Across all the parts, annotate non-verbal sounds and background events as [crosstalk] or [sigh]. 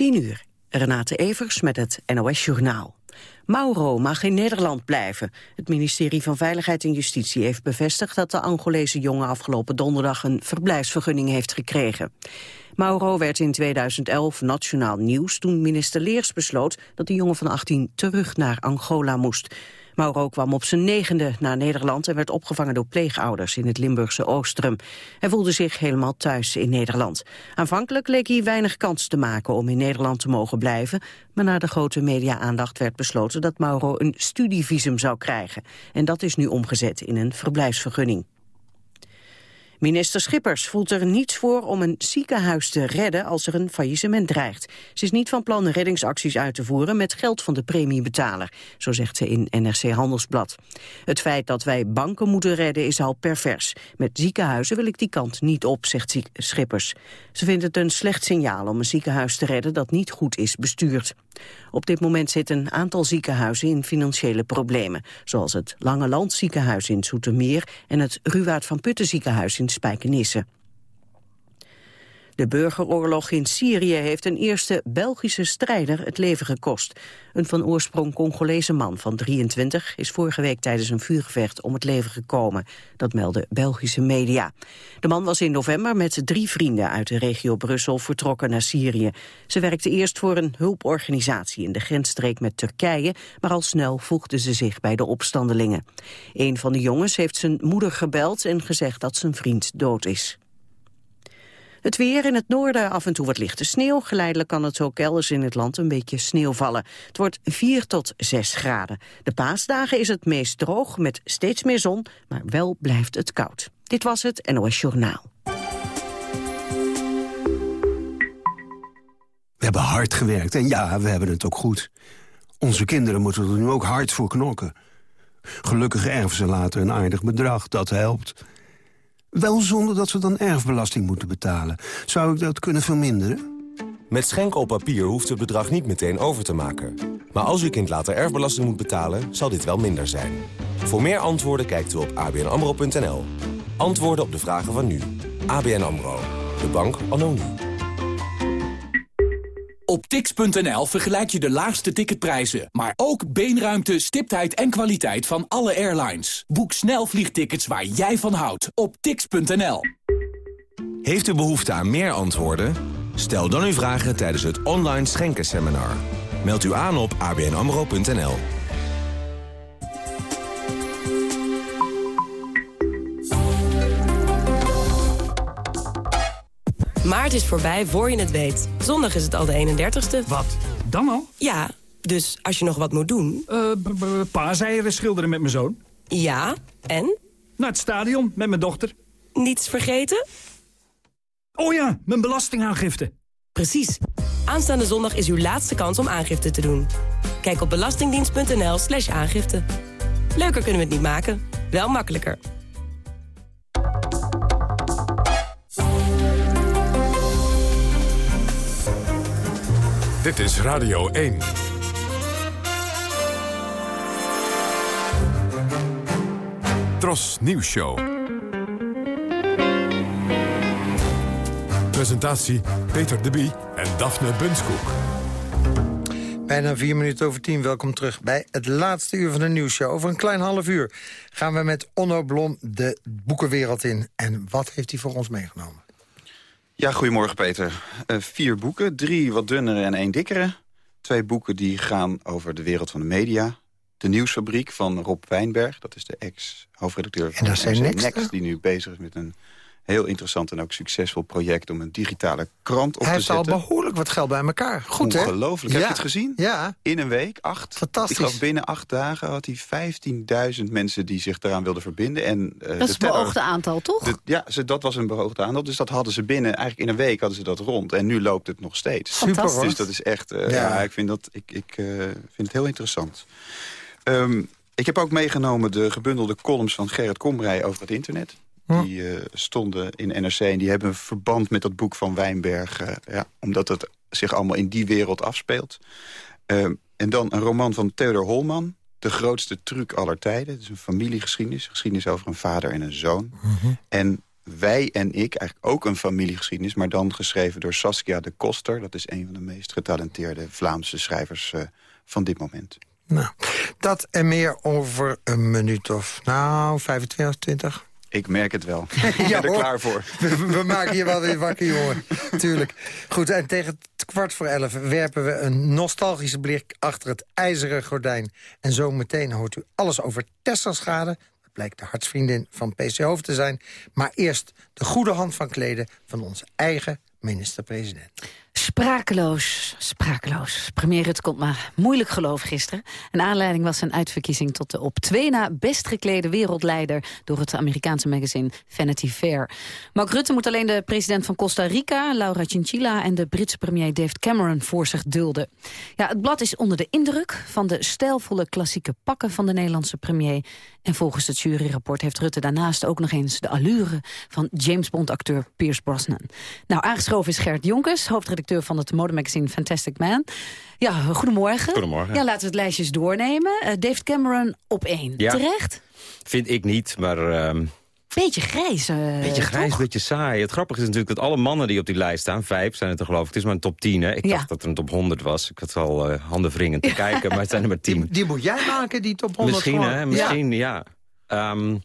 10 uur. Renate Evers met het NOS Journaal. Mauro mag in Nederland blijven. Het ministerie van Veiligheid en Justitie heeft bevestigd dat de Angolese jongen afgelopen donderdag een verblijfsvergunning heeft gekregen. Mauro werd in 2011 nationaal nieuws toen minister Leers besloot dat de jongen van 18 terug naar Angola moest. Mauro kwam op zijn negende naar Nederland en werd opgevangen door pleegouders in het Limburgse Oostrum. Hij voelde zich helemaal thuis in Nederland. Aanvankelijk leek hij weinig kans te maken om in Nederland te mogen blijven, maar na de grote media-aandacht werd besloten dat Mauro een studievisum zou krijgen. En dat is nu omgezet in een verblijfsvergunning. Minister Schippers voelt er niets voor om een ziekenhuis te redden als er een faillissement dreigt. Ze is niet van plan reddingsacties uit te voeren met geld van de premiebetaler, zo zegt ze in NRC Handelsblad. Het feit dat wij banken moeten redden is al pervers. Met ziekenhuizen wil ik die kant niet op, zegt Schippers. Ze vindt het een slecht signaal om een ziekenhuis te redden dat niet goed is bestuurd. Op dit moment zitten een aantal ziekenhuizen in financiële problemen, zoals het Lange Land ziekenhuis in Zoetermeer en het Ruwaard van Putten ziekenhuis in Spijkenisse. De burgeroorlog in Syrië heeft een eerste Belgische strijder het leven gekost. Een van oorsprong Congolese man van 23 is vorige week tijdens een vuurgevecht om het leven gekomen. Dat melden Belgische media. De man was in november met drie vrienden uit de regio Brussel vertrokken naar Syrië. Ze werkten eerst voor een hulporganisatie in de grensstreek met Turkije, maar al snel voegden ze zich bij de opstandelingen. Een van de jongens heeft zijn moeder gebeld en gezegd dat zijn vriend dood is. Het weer in het noorden af en toe wat lichte sneeuw. Geleidelijk kan het ook elders in het land een beetje sneeuw vallen. Het wordt 4 tot 6 graden. De paasdagen is het meest droog met steeds meer zon, maar wel blijft het koud. Dit was het NOS Journaal. We hebben hard gewerkt en ja, we hebben het ook goed. Onze kinderen moeten er nu ook hard voor knokken. Gelukkig erven ze later een aardig bedrag, dat helpt. Wel zonder dat ze dan erfbelasting moeten betalen. Zou ik dat kunnen verminderen? Met schenken op papier hoeft het bedrag niet meteen over te maken. Maar als uw kind later erfbelasting moet betalen, zal dit wel minder zijn. Voor meer antwoorden kijkt u op abnamro.nl. Antwoorden op de vragen van nu. ABN AMRO. De bank nu. Op tix.nl vergelijk je de laagste ticketprijzen, maar ook beenruimte, stiptheid en kwaliteit van alle airlines. Boek snel vliegtickets waar jij van houdt op tix.nl. Heeft u behoefte aan meer antwoorden? Stel dan uw vragen tijdens het online schenkenseminar. Meld u aan op abnamro.nl. Maart is voorbij voor je het weet. Zondag is het al de 31ste. Wat? Dan al? Ja, dus als je nog wat moet doen... Uh, paaseieren schilderen met mijn zoon. Ja, en? Naar het stadion met mijn dochter. Niets vergeten? Oh ja, mijn belastingaangifte. Precies. Aanstaande zondag is uw laatste kans om aangifte te doen. Kijk op belastingdienst.nl slash aangifte. Leuker kunnen we het niet maken, wel makkelijker. Dit is Radio 1. Tros Nieuws Show. Presentatie Peter de Bie en Daphne Bunskoek. Bijna vier minuten over tien. Welkom terug bij het laatste uur van de nieuwsshow. Over een klein half uur gaan we met Onno Blom de boekenwereld in. En wat heeft hij voor ons meegenomen? Ja, goedemorgen Peter. Uh, vier boeken, drie wat dunnere en één dikkere. Twee boeken die gaan over de wereld van de media. De Nieuwsfabriek van Rob Wijnberg, dat is de ex-hoofdredacteur van NRC Next, die nu bezig is met een heel interessant en ook succesvol project... om een digitale krant op Hij te zetten. Hij heeft al behoorlijk wat geld bij elkaar. Goed, hè? Ongelooflijk. Heb je het gezien? Ja. In een week, acht. Fantastisch. Ik geloof binnen acht dagen had hij 15.000 mensen die zich daaraan wilden verbinden. En, uh, dat is het beoogde aantal, toch? De, ja, ze, dat was een beoogde aantal. Dus dat hadden ze binnen, eigenlijk in een week hadden ze dat rond. En nu loopt het nog steeds. Super, Dus dat is echt, uh, ja. ja. ik vind, dat, ik, ik uh, vind het heel interessant. Um, ik heb ook meegenomen de gebundelde columns van Gerrit Komrij over het internet. Die uh, stonden in NRC en die hebben een verband met dat boek van Wijnberg. Uh, ja, omdat het zich allemaal in die wereld afspeelt. Uh, en dan een roman van Theodor Holman. De grootste truc aller tijden. Het is een familiegeschiedenis. Geschiedenis over een vader en een zoon. Mhm. En Wij en ik eigenlijk ook een familiegeschiedenis... maar dan geschreven door Saskia de Koster. Dat is een van de meest getalenteerde Vlaamse schrijvers van dit moment. Nou, dat en meer over een minuut of, nou, 25, 20. Ik merk het wel. [laughs] Ik ja, ben er klaar voor. We, we, maken je wel weer wakker, jongen. Tuurlijk. Goed, en tegen kwart voor elf werpen we een nostalgische blik achter het ijzeren gordijn. En zo meteen hoort u alles over Tesla-schade. Dat blijkt de hartsvriendin van PC Hoofd te zijn. Maar eerst de goede hand van kleden van onze eigen minister-president. Sprakeloos, sprakeloos. Premier Rutte komt maar moeilijk geloof gisteren. Een aanleiding was zijn uitverkiezing tot de op twee na best geklede wereldleider... door het Amerikaanse magazine Vanity Fair. Mark Rutte moet alleen de president van Costa Rica, Laura Chinchilla... en de Britse premier David Cameron voor zich dulden. Ja, het blad is onder de indruk van de stijlvolle klassieke pakken... van de Nederlandse premier. En volgens het juryrapport heeft Rutte daarnaast ook nog eens... de allure van James Bond-acteur Pierce Brosnan. Nou, aangeschoven is Gert Jonkers, hoofdredacteur van het modemagazine Fantastic Man. Ja, goedemorgen. Goedemorgen. Ja, laten we het lijstjes doornemen. Uh, David Cameron op één. Ja. Terecht? Vind ik niet, maar... Uh... Beetje grijs, uh, Beetje grijs, beetje saai. Het grappige is natuurlijk dat alle mannen die op die lijst staan... vijf zijn het er geloof ik, het is maar een top 10. Hè? Ik dacht dat er een top 100 was. Ik had al uh, handen wringen te [laughs] kijken, maar het zijn er maar 10. Die, die, moet jij maken, die top 100 Misschien, hè? Misschien, ja. ja. Um,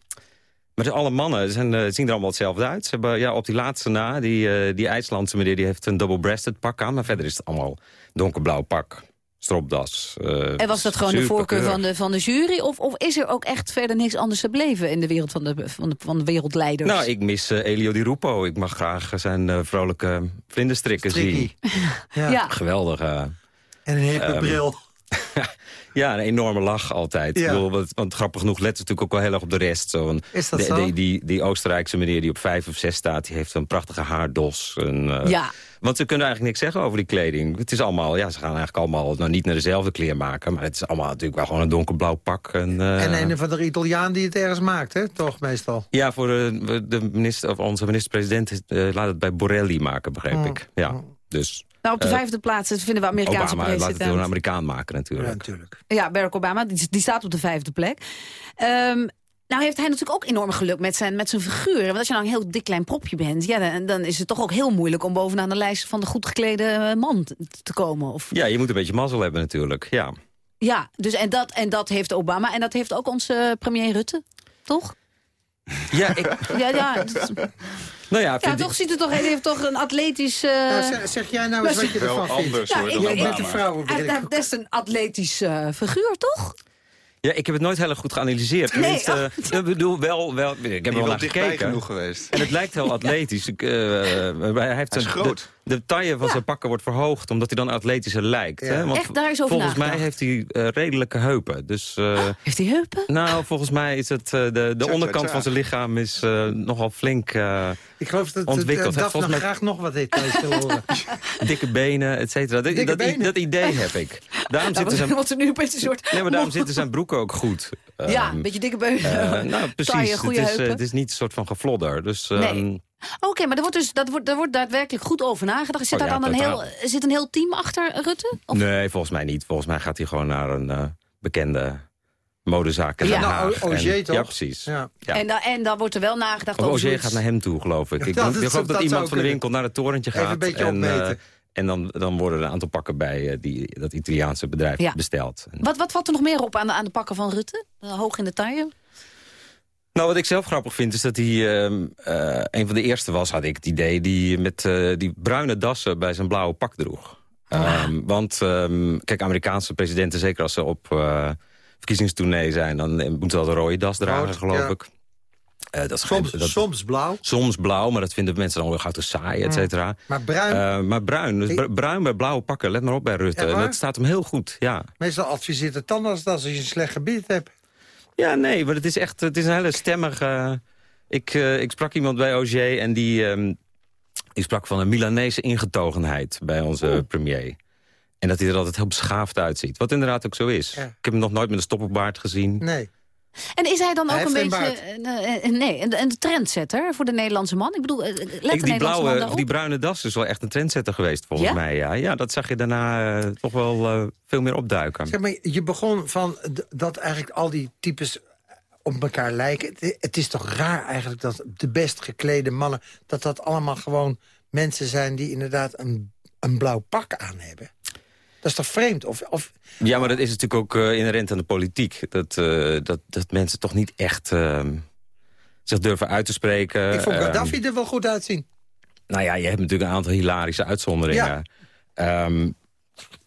maar alle mannen zijn, uh, zien er allemaal hetzelfde uit. Ze hebben ja, op die laatste na, die, uh, die IJslandse meneer... die heeft een double-breasted pak aan. Maar verder is het allemaal donkerblauw pak, stropdas. Uh, en was dat gewoon de voorkeur van de, van de jury? Of, of is er ook echt verder niks anders te beleven... in de wereld van de, van de, van de wereldleiders? Nou, ik mis Elio Di Rupo. Ik mag graag zijn vrolijke vlinderstrikken zien. [laughs] ja. ja. Geweldig. en een hippe um, bril. [laughs] Ja, een enorme lach altijd. Ja. Ik bedoel, want, want, grappig genoeg let natuurlijk ook wel heel erg op de rest. Zo is dat de, zo? Die, die, die, Oostenrijkse meneer die op vijf of zes staat... die heeft een prachtige haardos. En, uh, ja. Want ze kunnen eigenlijk niks zeggen over die kleding. Het is allemaal, ja, ze gaan eigenlijk allemaal nou, niet naar dezelfde kleer maken... maar het is allemaal natuurlijk wel gewoon een donkerblauw pak. En, uh, en een van de Italiaan die het ergens maakt, hè? Toch meestal? Ja, voor de, de minister, of onze minister-president uh, laat het bij Borelli maken, begreep Oh. ik. Ja, dus... Nou, op de vijfde plaats vinden we Amerikaanse Obama, president. laat het door een Amerikaan maken natuurlijk. Ja, natuurlijk. Ja, Barack Obama, die, die staat op de vijfde plek. Um, nou heeft hij natuurlijk ook enorm geluk met zijn, met zijn figuur. Want als je nou een heel dik klein propje bent... Ja, dan, dan is het toch ook heel moeilijk om bovenaan de lijst... van de goed geklede man te komen. Of... Ja, je moet een beetje mazzel hebben natuurlijk, ja. Ja, dus en, dat, en dat heeft Obama en dat heeft ook onze premier Rutte, toch? Ja, ik... ja, ja, dat... [laughs] Nou ja, ja toch ziet het toch, hij heeft toch een atletisch... Uh... Nou, zeg, zeg, jij nou eens wat je ervan vindt? Anders, hoor, ja, dan ik, met de vrouwen. Hij heeft best een atletisch uh, figuur, toch? Ja, ik heb het nooit heel erg goed geanalyseerd. Nee, uh, ik bedoel, wel, wel, ik heb er wel naar gekeken. genoeg geweest. En het lijkt heel atletisch. Ik, uh, hij heeft hij is een, groot. De, de taille van ja. zijn pakken wordt verhoogd, omdat hij dan atletischer lijkt. Ja. Hè? Want Echt, daar is over volgens mij heeft hij uh, redelijke heupen. Dus, uh, ah, heeft hij heupen? Nou, volgens mij is het de, de Tja, onderkant tja, tja. van zijn lichaam is nogal flink Ik geloof dat ontwikkeld. dat mij- graag nog wat details wil horen. [laughs] dikke benen, et cetera. Dat, Dikke dat, benen? dat idee heb ik. Daarom Nou, zitten zijn, er nu opeens een soort... nee, maar daarom zitten zijn broeken ook goed. Ja, Ehm, een beetje dikke beunen. Eh, nou, precies. Taille, goede het, is, eh, heupen. het is niet een soort van geflodder. Dus, Nee. Oké, maar er wordt, dus, dat wordt, daar wordt daadwerkelijk goed over nagedacht. Zit Oh, daar ja, dan een heel, zit een heel team achter Rutte? Of? Nee, volgens mij niet. Volgens mij gaat hij gewoon naar een eh, bekende modezaak in Ja. Den Nou, toch? Ja, precies. Ja. Ja. En, dan, en dan wordt er wel nagedacht Of over... Auger zoiets- gaat naar hem toe, geloof ik. Ja, ik dat- denk- ik geloof dat, dat iemand van de winkel naar het torentje gaat. Even een beetje en, eh, opmeten. en dan, dan worden er een aantal pakken bij eh, die dat Italiaanse bedrijf Ja. En- Wat, wat valt er nog meer op aan de, aan de pakken van Rutte? Uh, hoog in de taille? Nou, wat ik zelf grappig vind, is dat hij ehm, eh, een van de eerste was, had ik het idee... die met eh, die bruine dassen bij zijn blauwe pak droeg. Ehm, want, ehm, kijk, Amerikaanse presidenten, zeker als ze op eh verkiezingstournee zijn... dan moeten ze al een rode das dragen, Rood, geloof ja. ik. Eh, dat is Soms, dat- soms blauw, soms blauw, maar dat vinden mensen dan weer gauw te saai, et cetera. maar bruin. Eh, maar bruin, dus Ik- bruin bij blauwe pakken, let maar op bij Rutte. Dat staat hem heel goed, ja. Meestal adviseert de tandarts dat als je een slecht gebied hebt. Ja, nee, maar het is echt het is een hele stemmige... Ik, eh, ik sprak iemand bij Auger en die, ehm, die sprak van een Milanese ingetogenheid bij onze premier. En dat hij er altijd heel beschaafd uitziet. Wat inderdaad ook zo is. Ja. Ik heb hem nog nooit met een stoppenbaard gezien. Nee. En is hij dan Hij ook een beetje... eh, eh, nee, een, een trendsetter voor de Nederlandse man? Ik bedoel, eh, let de Ik, die, Nederlandse man blauwe, daarop? die bruine das is wel echt een trendsetter geweest, volgens Ja? mij. Ja. ja, dat zag je daarna eh, toch wel eh, veel meer opduiken. Zeg maar, je begon van dat eigenlijk al die types op elkaar lijken. Het, het is toch raar eigenlijk dat de best geklede mannen... dat dat allemaal gewoon mensen zijn die inderdaad een, een blauw pak aan hebben. Dat is toch vreemd? Of, of... Ja, maar dat is natuurlijk ook uh, inherent aan de politiek. Dat, uh, dat, dat mensen toch niet echt uh, zich durven uit te spreken. Ik vond Gaddafi er wel goed uitzien. Nou ja, je hebt natuurlijk een aantal hilarische uitzonderingen. Ja. Um,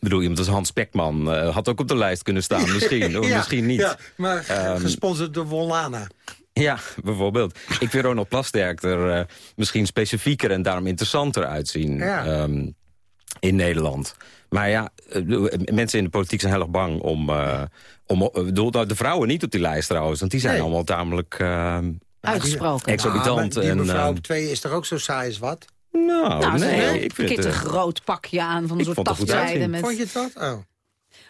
bedoel, iemand als Hans Spekman uh, had ook op de lijst kunnen staan. [laughs] Misschien, of misschien niet. Ja, maar um, gesponsord door Volana. Ja, bijvoorbeeld. Ik vind Ronald Plasterk er uh, misschien specifieker en daarom interessanter uitzien ja. um, in Nederland. Maar ja, uh, mensen in de politiek zijn heel erg bang om... Uh, om bedoel, de vrouwen niet op die lijst trouwens, want die zijn Nee. allemaal tamelijk... ehm, Uitgesproken. Exorbitant. Ah, die en, mevrouw op twee is toch ook zo saai als wat? nou, Nou, ze nee, ik een vind het... een eh, groot pakje aan van soort tafzijde. Vond je het wat? Oh.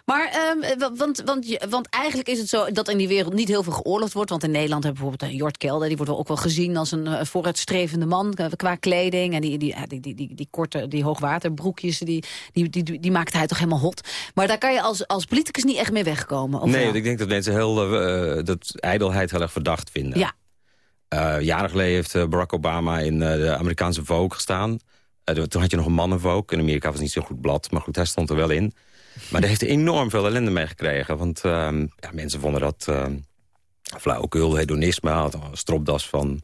Maar, ehm, wa- want, want, want eigenlijk is het zo dat in die wereld niet heel veel geoorloofd wordt. Want in Nederland hebben we bijvoorbeeld eh, Jort Kelder. Die wordt ook wel gezien als een eh, vooruitstrevende man eh, qua kleding. En die, die, die, die, die, die korte, die hoogwaterbroekjes, die, die, die, die, maakt hij toch helemaal hot. Maar daar kan je als, als politicus niet echt mee wegkomen. Of Nee, ik denk dat mensen heel, eh, dat ijdelheid heel erg verdacht vinden. Ja. Eh, jaren geleden heeft eh, Barack Obama in eh, de Amerikaanse Vogue gestaan. Eh, toen had je nog een mannenvogue. In Amerika was het niet zo'n goed blad, maar goed, hij stond er wel in. Maar daar heeft hij enorm veel ellende mee gekregen. Want ehm, ja, mensen vonden dat ehm flauwekul, hedonisme. Had een stropdas van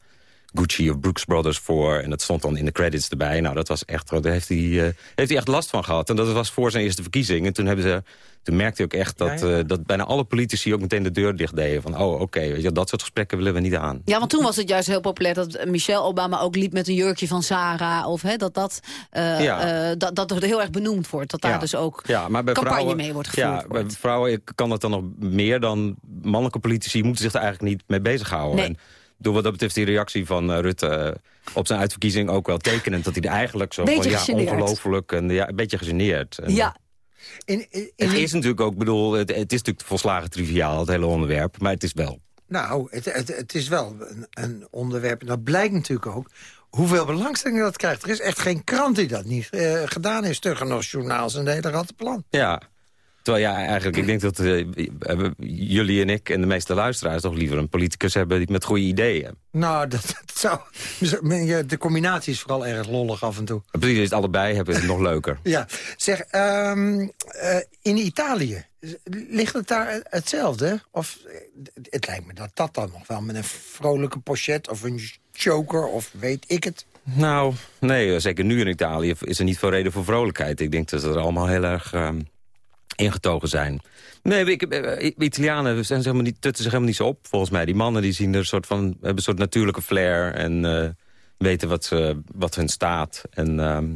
Gucci of Brooks Brothers voor. En dat stond dan in de credits erbij. Nou, dat was echt, daar heeft hij, eh, heeft hij echt last van gehad. En dat was voor zijn eerste verkiezing. En toen, hebben ze, toen merkte hij ook echt dat, Ja, ja. eh, dat bijna alle politici ook meteen de deur dicht deden. Van, oh, oké, weet je, dat soort gesprekken willen we niet aan. Ja, want toen was het juist heel populair dat Michelle Obama ook liep met een jurkje van Sarah. Of hè, dat, dat, eh, Ja. eh, dat dat er heel erg benoemd wordt. Dat daar Ja. dus ook Ja, maar bij campagne vrouwen, mee wordt gevoerd. Ja, bij vrouwen kan het dan nog meer dan mannelijke politici moeten zich er eigenlijk niet mee bezighouden. Nee. En door wat dat betreft die reactie van eh, Rutte eh, op zijn uitverkiezing ook wel tekenend. Dat hij er eigenlijk zo Beetje van, ja, ongelooflijk en ja, een beetje gegeneerd. En, ja, In, in, in- Het is natuurlijk ook, bedoel, het, het is natuurlijk volslagen triviaal, het hele onderwerp. Maar het is wel. Nou, het, het, het is wel een, een onderwerp. En dat blijkt natuurlijk ook hoeveel belangstelling dat krijgt. Er is echt geen krant die dat niet eh, gedaan heeft. Stugger nog journaals en de hele rattenplan. Ja. Terwijl ja, eigenlijk, ik denk dat eh, jullie en ik en de meeste luisteraars toch liever een politicus hebben die met goede ideeën. Nou, dat, [laughs] dat zou... De combinatie is vooral erg lollig af en toe. Precies, het allebei hebben, het nog leuker. Ja, zeg, ehm, eh, in Italië, ligt het daar hetzelfde? Of eh, het lijkt me dat dat dan nog wel met een vrolijke pochet of een choker of weet ik het. Nou, nee, zeker nu in Italië is er niet veel reden voor vrolijkheid. Ik denk dat ze er allemaal heel erg ehm, ingetogen zijn. Nee, ik, eh, Italianen zijn helemaal niet, tutten zich helemaal niet zo op, volgens mij. Die mannen die zien er een soort van, hebben een soort natuurlijke flair... en eh, weten wat, ze, wat hun staat. En, ehm,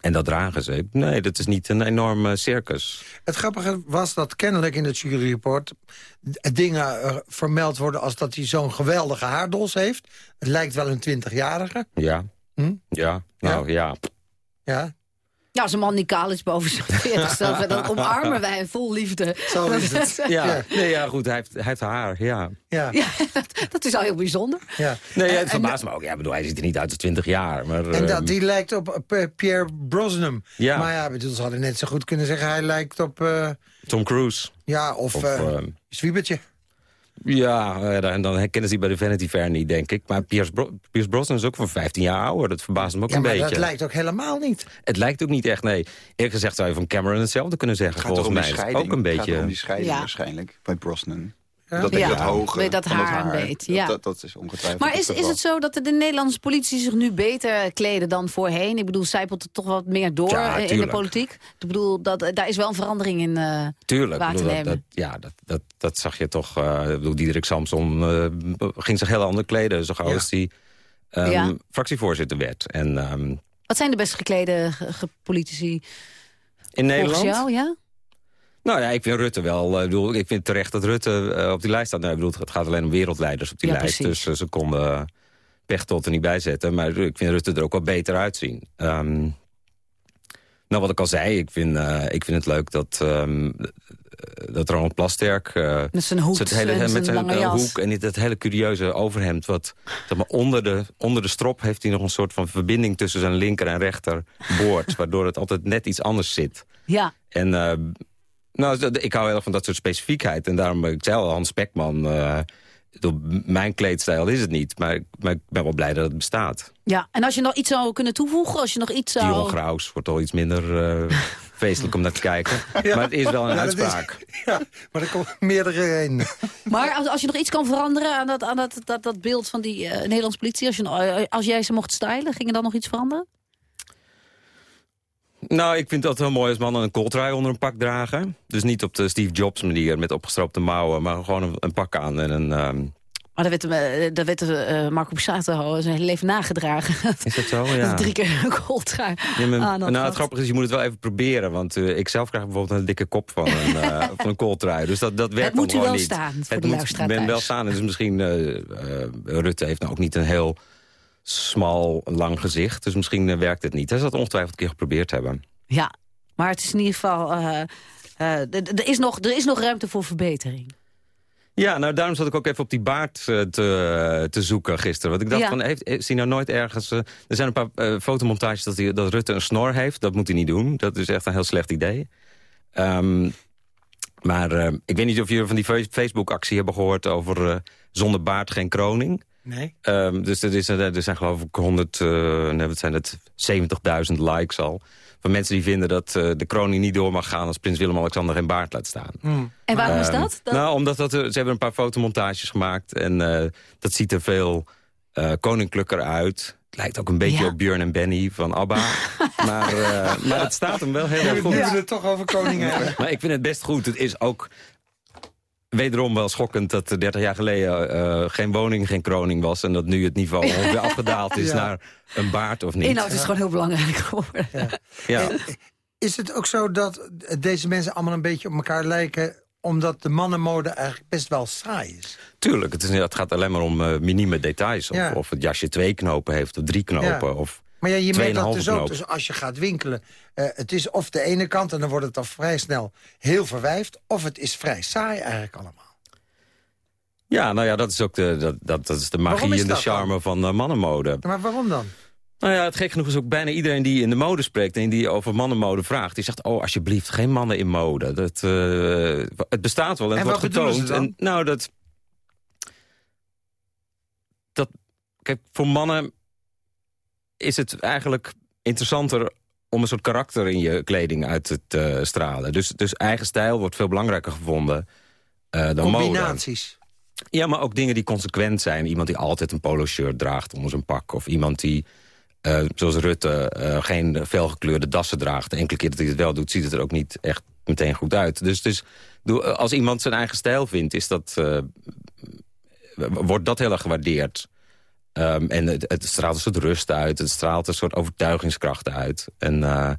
en dat dragen ze. Nee, dat is niet een enorme circus. Het grappige was dat kennelijk in het juryrapport dingen eh, vermeld worden als dat hij zo'n geweldige haardos heeft. Het lijkt wel een twintigjarige. Ja, Hm? ja, nou ja. Ja, ja, als een man die kaal is boven zijn [laughs] 40 stelt, dan omarmen wij hem vol liefde. zo is het. Ja, Ja. Nee, ja goed, hij heeft, hij heeft haar, ja. Ja, [laughs] Ja, dat, dat is al heel bijzonder. ja. Nee, ja, En- het verbaast me ook. Ja, ik bedoel, hij ziet er niet uit als 20 jaar. Maar, En dat, ehm, die lijkt op eh, Pierre Brosnan. Ja. Maar ja, bedoel, ze hadden net zo goed kunnen zeggen... hij lijkt op, eh, Tom Cruise. ja, of, Of, eh Zwiebertje. Ja, eh, dan, herkennen ze die bij de Vanity Fair niet, denk ik. Maar Pierce, Bro Pierce Brosnan is ook van 15 jaar ouder. Dat verbaast me ook Ja, een maar beetje. dat lijkt ook helemaal niet. Het lijkt ook niet echt, nee. Eerlijk gezegd zou je van Cameron hetzelfde kunnen zeggen. Het gaat Volgens mij ook een Het gaat om die beetje... scheiding Ja. waarschijnlijk, bij Brosnan. Dat, Ja. dat hoge Weet dat haar beetje, dat- ja. Dat, dat is ongetwijfeld Maar het is, is geval. het zo dat de, de Nederlandse politie zich nu beter kleden dan voorheen? Ik bedoel, zijpelt het toch wat meer door Ja, eh, in de politiek? Ik bedoel, dat, eh, daar is wel een verandering in. eh, Tuurlijk, waar te dat, nemen. dat, ja, dat, dat, dat zag je toch. eh ik bedoel, Diederik Samson eh, ging zich heel anders kleden. Zo gauw Ja. als hij ehm, Ja. fractievoorzitter werd. En ehm, wat zijn de best geklede ge- ge- politici in Nederland... volgens jou? Ja? Nou ja, ik vind Rutte wel. eh, Ik, bedoel, ik vind terecht dat Rutte eh, op die lijst staat. Nou, ik bedoel, het gaat alleen om wereldleiders op die Ja, lijst. precies. Dus eh, ze konden Pechtold er niet bij zetten. Maar ik vind Rutte er ook wel beter uitzien. Ehm, nou, wat ik al zei, ik vind, ik vind het leuk dat, ehm, dat Ronald Plasterk... eh, Met zijn hoed hele, met zijn zijn lange jas. hoek en dat hele curieuze overhemd. Wat, zeg maar, onder, de, onder de strop heeft hij nog een soort van verbinding... tussen zijn linker en rechter boord. [laughs] waardoor het altijd net iets anders zit. Ja, En nou, ik hou heel erg van dat soort specifiekheid. En daarom, ik zei al, Hans Spekman... eh, mijn kleedstijl is het niet, maar, maar ik ben wel blij dat het bestaat. Ja, en als je nog iets zou kunnen toevoegen, als je nog iets zou... Dion Graus wordt al iets minder uh, [laughs] feestelijk om naar te kijken. Maar het is wel een uitspraak. [laughs] ja, maar er komen meerdere redenen. Maar als, als je nog iets kan veranderen aan dat, aan dat, dat, dat beeld van die uh, Nederlandse politie... Als, je, als jij ze mocht stylen, ging er dan nog iets veranderen? Nou, ik vind dat heel mooi als mannen een kooltrui onder een pak dragen. Dus niet op de Steve Jobs manier met opgestroopte mouwen... maar gewoon een, een pak aan en een... Um... Maar dat werd, dat werd uh, Marco Bussato zijn hele leven nagedragen. Is dat zo? [laughs] Ja. Drie keer een kooltrui ja, maar, Nou, het grappige is, je moet het wel even proberen. Want uh, ik zelf krijg bijvoorbeeld een dikke kop van een, uh, [laughs] van een kooltrui. Dus dat, dat werkt het moet u wel niet. staan voor het de moet, Ik ben wel staan. Dus misschien, Rutte heeft nou ook niet een heel smal, lang gezicht. Dus misschien werkt het niet. Hij zal het ongetwijfeld een keer geprobeerd hebben. Ja, maar het is in ieder geval... Uh, uh, er, is nog, er is nog ruimte voor verbetering. Ja, nou daarom zat ik ook even op die baard uh, te, te zoeken gisteren. Want ik dacht, Ja. van, heeft, heeft hij nou nooit ergens... er zijn een paar fotomontages dat, hij, dat Rutte een snor heeft. Dat moet hij niet doen. Dat is echt een heel slecht idee. Ehm, maar ik weet niet of jullie van die Facebook-actie hebben gehoord... over zonder baard geen kroning. Nee. Um, dus er, is, er zijn geloof ik 100, nee, wat zijn het, 70.000 likes al van mensen die vinden dat uh, de kroning niet door mag gaan... als prins Willem-Alexander geen baard laat staan. Mm. En waarom is um, dat? dat? Nou, omdat dat, ze hebben een paar fotomontages gemaakt... en uh, dat ziet er veel uh, koninklijker uit. Het lijkt ook een beetje Ja. op Björn en Benny van ABBA. [laughs] maar, maar het staat hem wel heel erg goed. We het toch over koningen [laughs] hebben. Maar ik vind het best goed. Het is ook wederom wel schokkend dat er 30 jaar geleden uh, geen woning, geen kroning was. En dat nu het niveau [laughs] ongeveer afgedaald is Ja. naar een baard of niet. Inhoud is gewoon heel belangrijk geworden. Ja. [laughs] En Is het ook zo dat deze mensen allemaal een beetje op elkaar lijken... omdat de mannenmode eigenlijk best wel saai is? Tuurlijk, het, is, het gaat alleen maar om uh, minieme details. Of, Ja. of het jasje twee knopen heeft, of drie knopen. Ja. Of Maar ja, je merkt dat dus ook. Dus als je gaat winkelen, eh, het is of de ene kant... en dan wordt het al vrij snel heel verwijfd... of het is vrij saai eigenlijk allemaal. Ja, nou ja, dat is ook de, dat, dat, dat is de magie is en de dan? charme van uh, mannenmode. Maar waarom dan? Nou ja, het gek genoeg is ook bijna iedereen die in de mode spreekt... en die over mannenmode vraagt, die zegt... oh, alsjeblieft, geen mannen in mode. Dat, uh, het bestaat wel en, En het wordt getoond. dan? En, nou, dat, dat... Kijk, voor mannen is het eigenlijk interessanter... om een soort karakter in je kleding uit te uh, stralen. Dus, dus eigen stijl wordt veel belangrijker gevonden uh, dan mode. Combinaties. Ja, maar ook dingen die consequent zijn. Iemand die altijd een polo-shirt draagt onder zijn pak. Of iemand die, uh, zoals Rutte, geen felgekleurde dassen draagt. De enkele keer dat hij het wel doet, ziet het er ook niet echt meteen goed uit. Dus, dus als iemand zijn eigen stijl vindt, is dat, wordt dat heel erg gewaardeerd. Um, en het, het, straalt een soort rust uit. Het straalt een soort overtuigingskracht uit. En, uh,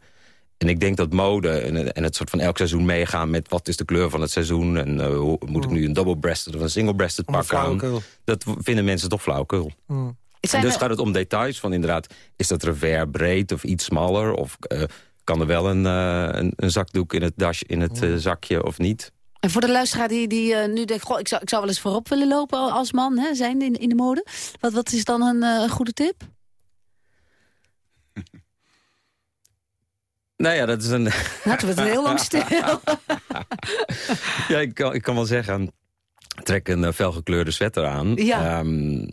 en ik denk dat mode en, en, het soort van elk seizoen meegaan... met wat is de kleur van het seizoen... en uh, hoe, moet ik nu een double-breasted of een single-breasted pak aan... dat vinden mensen toch flauwkul. Mm. En dus gaat het om details van inderdaad... is dat revers breed of iets smaller? Of uh, kan er wel een, een, een, zakdoek in het, dash, in het Mm. zakje of niet? En voor de luisteraar die, die uh, nu denkt... Goh, ik, zou, ik zou wel eens voorop willen lopen als man hè, zijn in, in de mode. Wat, wat is dan een uh, goede tip? [laughs] Nou ja, dat is een... [laughs] Toen werd het heel lang stil. [laughs] ja, ik kan, ik kan wel zeggen... Trek een uh, felgekleurde sweater aan. Ja. Um,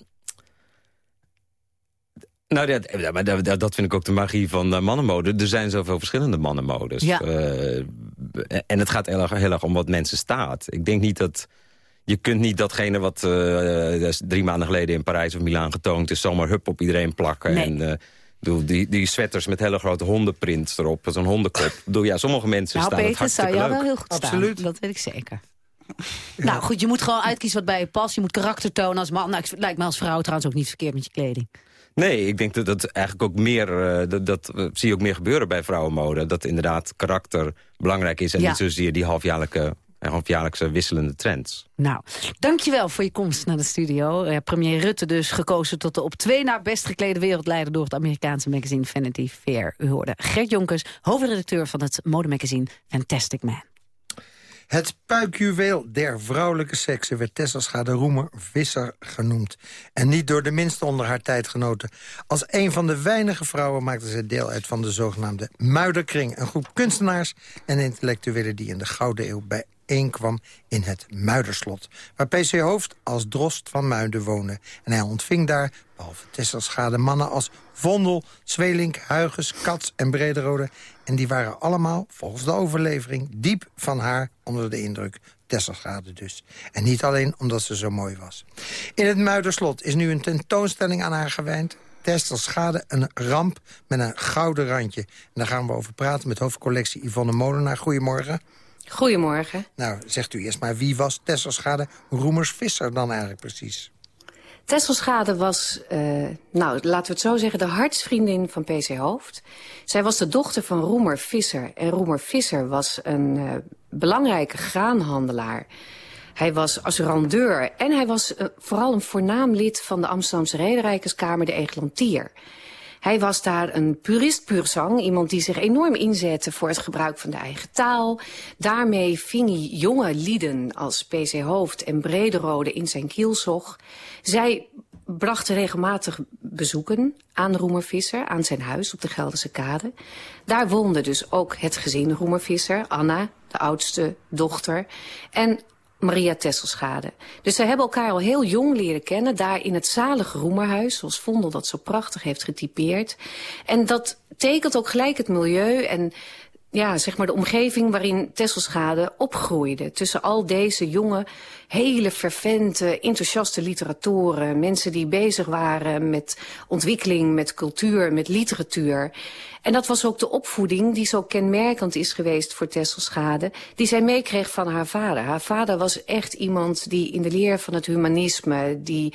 nou, dat, maar dat, dat vind ik ook de magie van mannenmode. Er zijn zoveel verschillende mannenmodes. Ja. Uh, en het gaat heel erg, heel erg om wat mensen staat. Ik denk niet dat... Je kunt niet datgene wat uh, drie maanden geleden in Parijs of Milaan getoond is... zomaar hup op iedereen plakken. Nee. En, uh, bedoel, die, die sweaters met hele grote hondenprint erop, zo'n hondenkop. bedoel, ja, sommige mensen nou, staan Peter, het zou hartstikke jou leuk. wel heel goed Absoluut. staan. Dat weet ik zeker. Ja. [laughs] Nou goed, je moet gewoon uitkiezen wat bij je past. Je moet karakter tonen als man. Nou, ik, lijkt me als vrouw trouwens ook niet verkeerd met je kleding. Nee, ik denk dat dat eigenlijk ook meer... Uh, dat, dat uh, zie je ook meer gebeuren bij vrouwenmode. Dat inderdaad karakter belangrijk is. En Ja. niet zozeer die halfjaarlijke, halfjaarlijkse wisselende trends. Nou, dankjewel voor je komst naar de studio. Uh, premier Rutte dus gekozen tot de op twee na best geklede wereldleider... door het Amerikaanse magazine Vanity Fair. U hoorde Gert Jonkers, hoofdredacteur van het modemagazine Fantastic Man. Het puikjuweel der vrouwelijke seksen werd Tesselschade Roemer Visser genoemd. En niet door de minste onder haar tijdgenoten. Als een van de weinige vrouwen maakte ze deel uit van de zogenaamde Muiderkring. Een groep kunstenaars en intellectuelen die in de Gouden Eeuw bij bijeenkwam in het Muiderslot... waar PC Hoofd als drost van Muiden woonde. En hij ontving daar, behalve Tesselschade, mannen als Vondel, Zwelink, Huiges, Kats en Brederode. En die waren allemaal, volgens de overlevering, diep van haar onder de indruk. Tesselschade dus. En niet alleen omdat ze zo mooi was. In het Muiderslot is nu een tentoonstelling aan haar gewijd. Tesselschade, een ramp met een gouden randje. En daar gaan we over praten met hoofdcollectie Yvonne Molenaar. Goedemorgen. Goedemorgen. Nou, zegt u eerst maar, wie was Tesselschade Roemers Visser dan eigenlijk precies? Tesselschade was, uh, nou, laten we het zo zeggen, de hartsvriendin van PC Hoofd. Zij was de dochter van Roemer Visser. En Roemer Visser was een uh, belangrijke graanhandelaar. Hij was assurandeur en hij was uh, vooral een voornaam lid van de Amsterdamse Rederijkerskamer, de Eglantier. Hij was daar een purist puur zang, iemand die zich enorm inzette voor het gebruik van de eigen taal. Daarmee ving hij jonge lieden als PC Hoofd en Brederode in zijn kielzog. Zij brachten regelmatig bezoeken aan Roemer Visser, aan zijn huis op de Gelderse Kade. Daar woonde dus ook het gezin Roemer Visser, Anna, de oudste dochter. En Maria Tesselschade. Dus ze hebben elkaar al heel jong leren kennen... daar in het zalige Roemerhuis, zoals Vondel dat zo prachtig heeft getypeerd. En dat tekent ook gelijk het milieu en ja, zeg maar de omgeving waarin Tesselschade opgroeide. Tussen al deze jonge, hele fervente, enthousiaste literatoren. Mensen die bezig waren met ontwikkeling, met cultuur, met literatuur. En dat was ook de opvoeding die zo kenmerkend is geweest voor Tesselschade... die zij meekreeg van haar vader. Haar vader was echt iemand die in de leer van het humanisme... die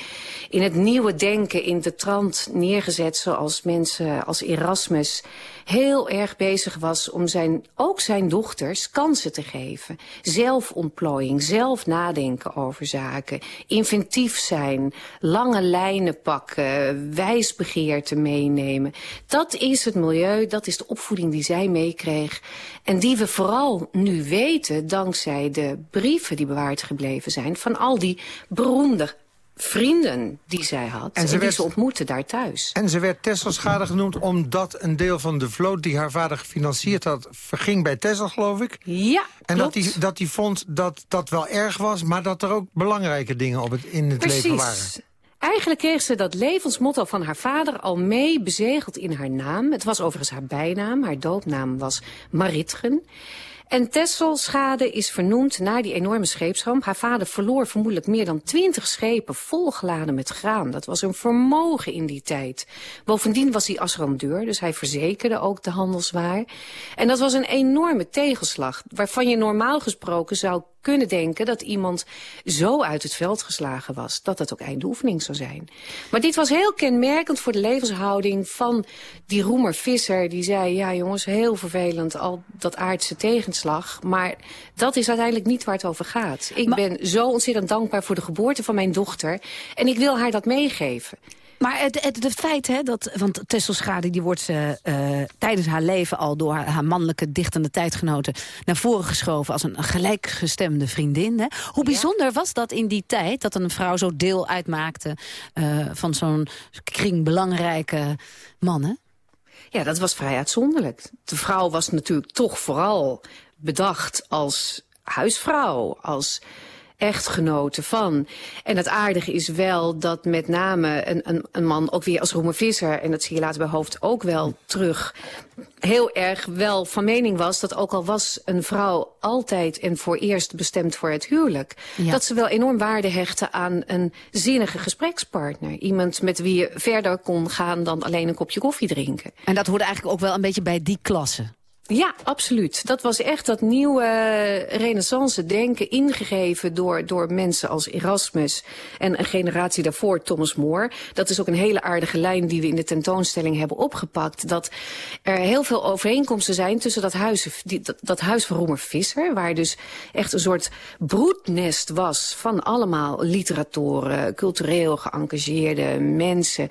in het nieuwe denken in de trant neergezet zoals mensen als Erasmus heel erg bezig was om zijn, ook zijn dochters kansen te geven. Zelfontplooiing, zelf nadenken over zaken. Inventief zijn, lange lijnen pakken, wijsbegeerte meenemen. Dat is het milieu, dat is de opvoeding die zij meekreeg. En die we vooral nu weten dankzij de brieven die bewaard gebleven zijn... van al die beroemde vrienden die zij had. En, ze die ze ontmoette daar thuis. En ze werd Tesselschade genoemd omdat een deel van de vloot... die haar vader gefinancierd had, verging bij Tessel, geloof ik. Ja, En dat hij dat die vond dat dat wel erg was... maar dat er ook belangrijke dingen op het, in het leven waren. Eigenlijk kreeg ze dat levensmotto van haar vader al mee bezegeld in haar naam. Het was overigens haar bijnaam. Haar doopnaam was Maritgen. En Tesselschade is vernoemd naar die enorme scheepsramp. Haar vader verloor vermoedelijk meer dan twintig schepen volgeladen met graan. Dat was een vermogen in die tijd. Bovendien was hij assurandeur, dus hij verzekerde ook de handelswaar. En dat was een enorme tegenslag, waarvan je normaal gesproken zou kunnen denken dat iemand zo uit het veld geslagen was... dat dat ook eindoefening zou zijn. Maar dit was heel kenmerkend voor de levenshouding van die roemer Visser... die zei, ja jongens, heel vervelend, al dat aardse tegenslag... maar dat is uiteindelijk niet waar het over gaat. Ik ben zo ontzettend dankbaar voor de geboorte van mijn dochter... en ik wil haar dat meegeven. Maar het, het, het feit, hè, dat, want Tesselschade die wordt uh, tijdens haar leven al door haar, haar, mannelijke dichtende tijdgenoten naar voren geschoven als een, gelijkgestemde vriendin. Hè. Hoe bijzonder was dat in die tijd, dat een vrouw zo deel uitmaakte uh, van zo'n kring belangrijke mannen? Ja, dat was vrij uitzonderlijk. De vrouw was natuurlijk toch vooral bedacht als huisvrouw, als echtgenote van. En het aardige is wel dat met name een, een, een man, ook weer als Roemer Visser... en dat zie je later bij Hoofd ook wel terug... heel erg wel van mening was dat ook al was een vrouw altijd... en voor eerst bestemd voor het huwelijk... dat ze wel enorm waarde hechten aan een zinnige gesprekspartner. Iemand met wie je verder kon gaan dan alleen een kopje koffie drinken. En dat hoorde eigenlijk ook wel een beetje bij die klasse. Ja, absoluut. Dat was echt dat nieuwe renaissance denken ingegeven door, door mensen als Erasmus en een generatie daarvoor Thomas More. Dat is ook een hele aardige lijn die we in de tentoonstelling hebben opgepakt. Dat er heel veel overeenkomsten zijn tussen dat huis, die, dat, dat huis van Roemer Visser, waar dus echt een soort broednest was van allemaal literatoren, cultureel geëngageerde mensen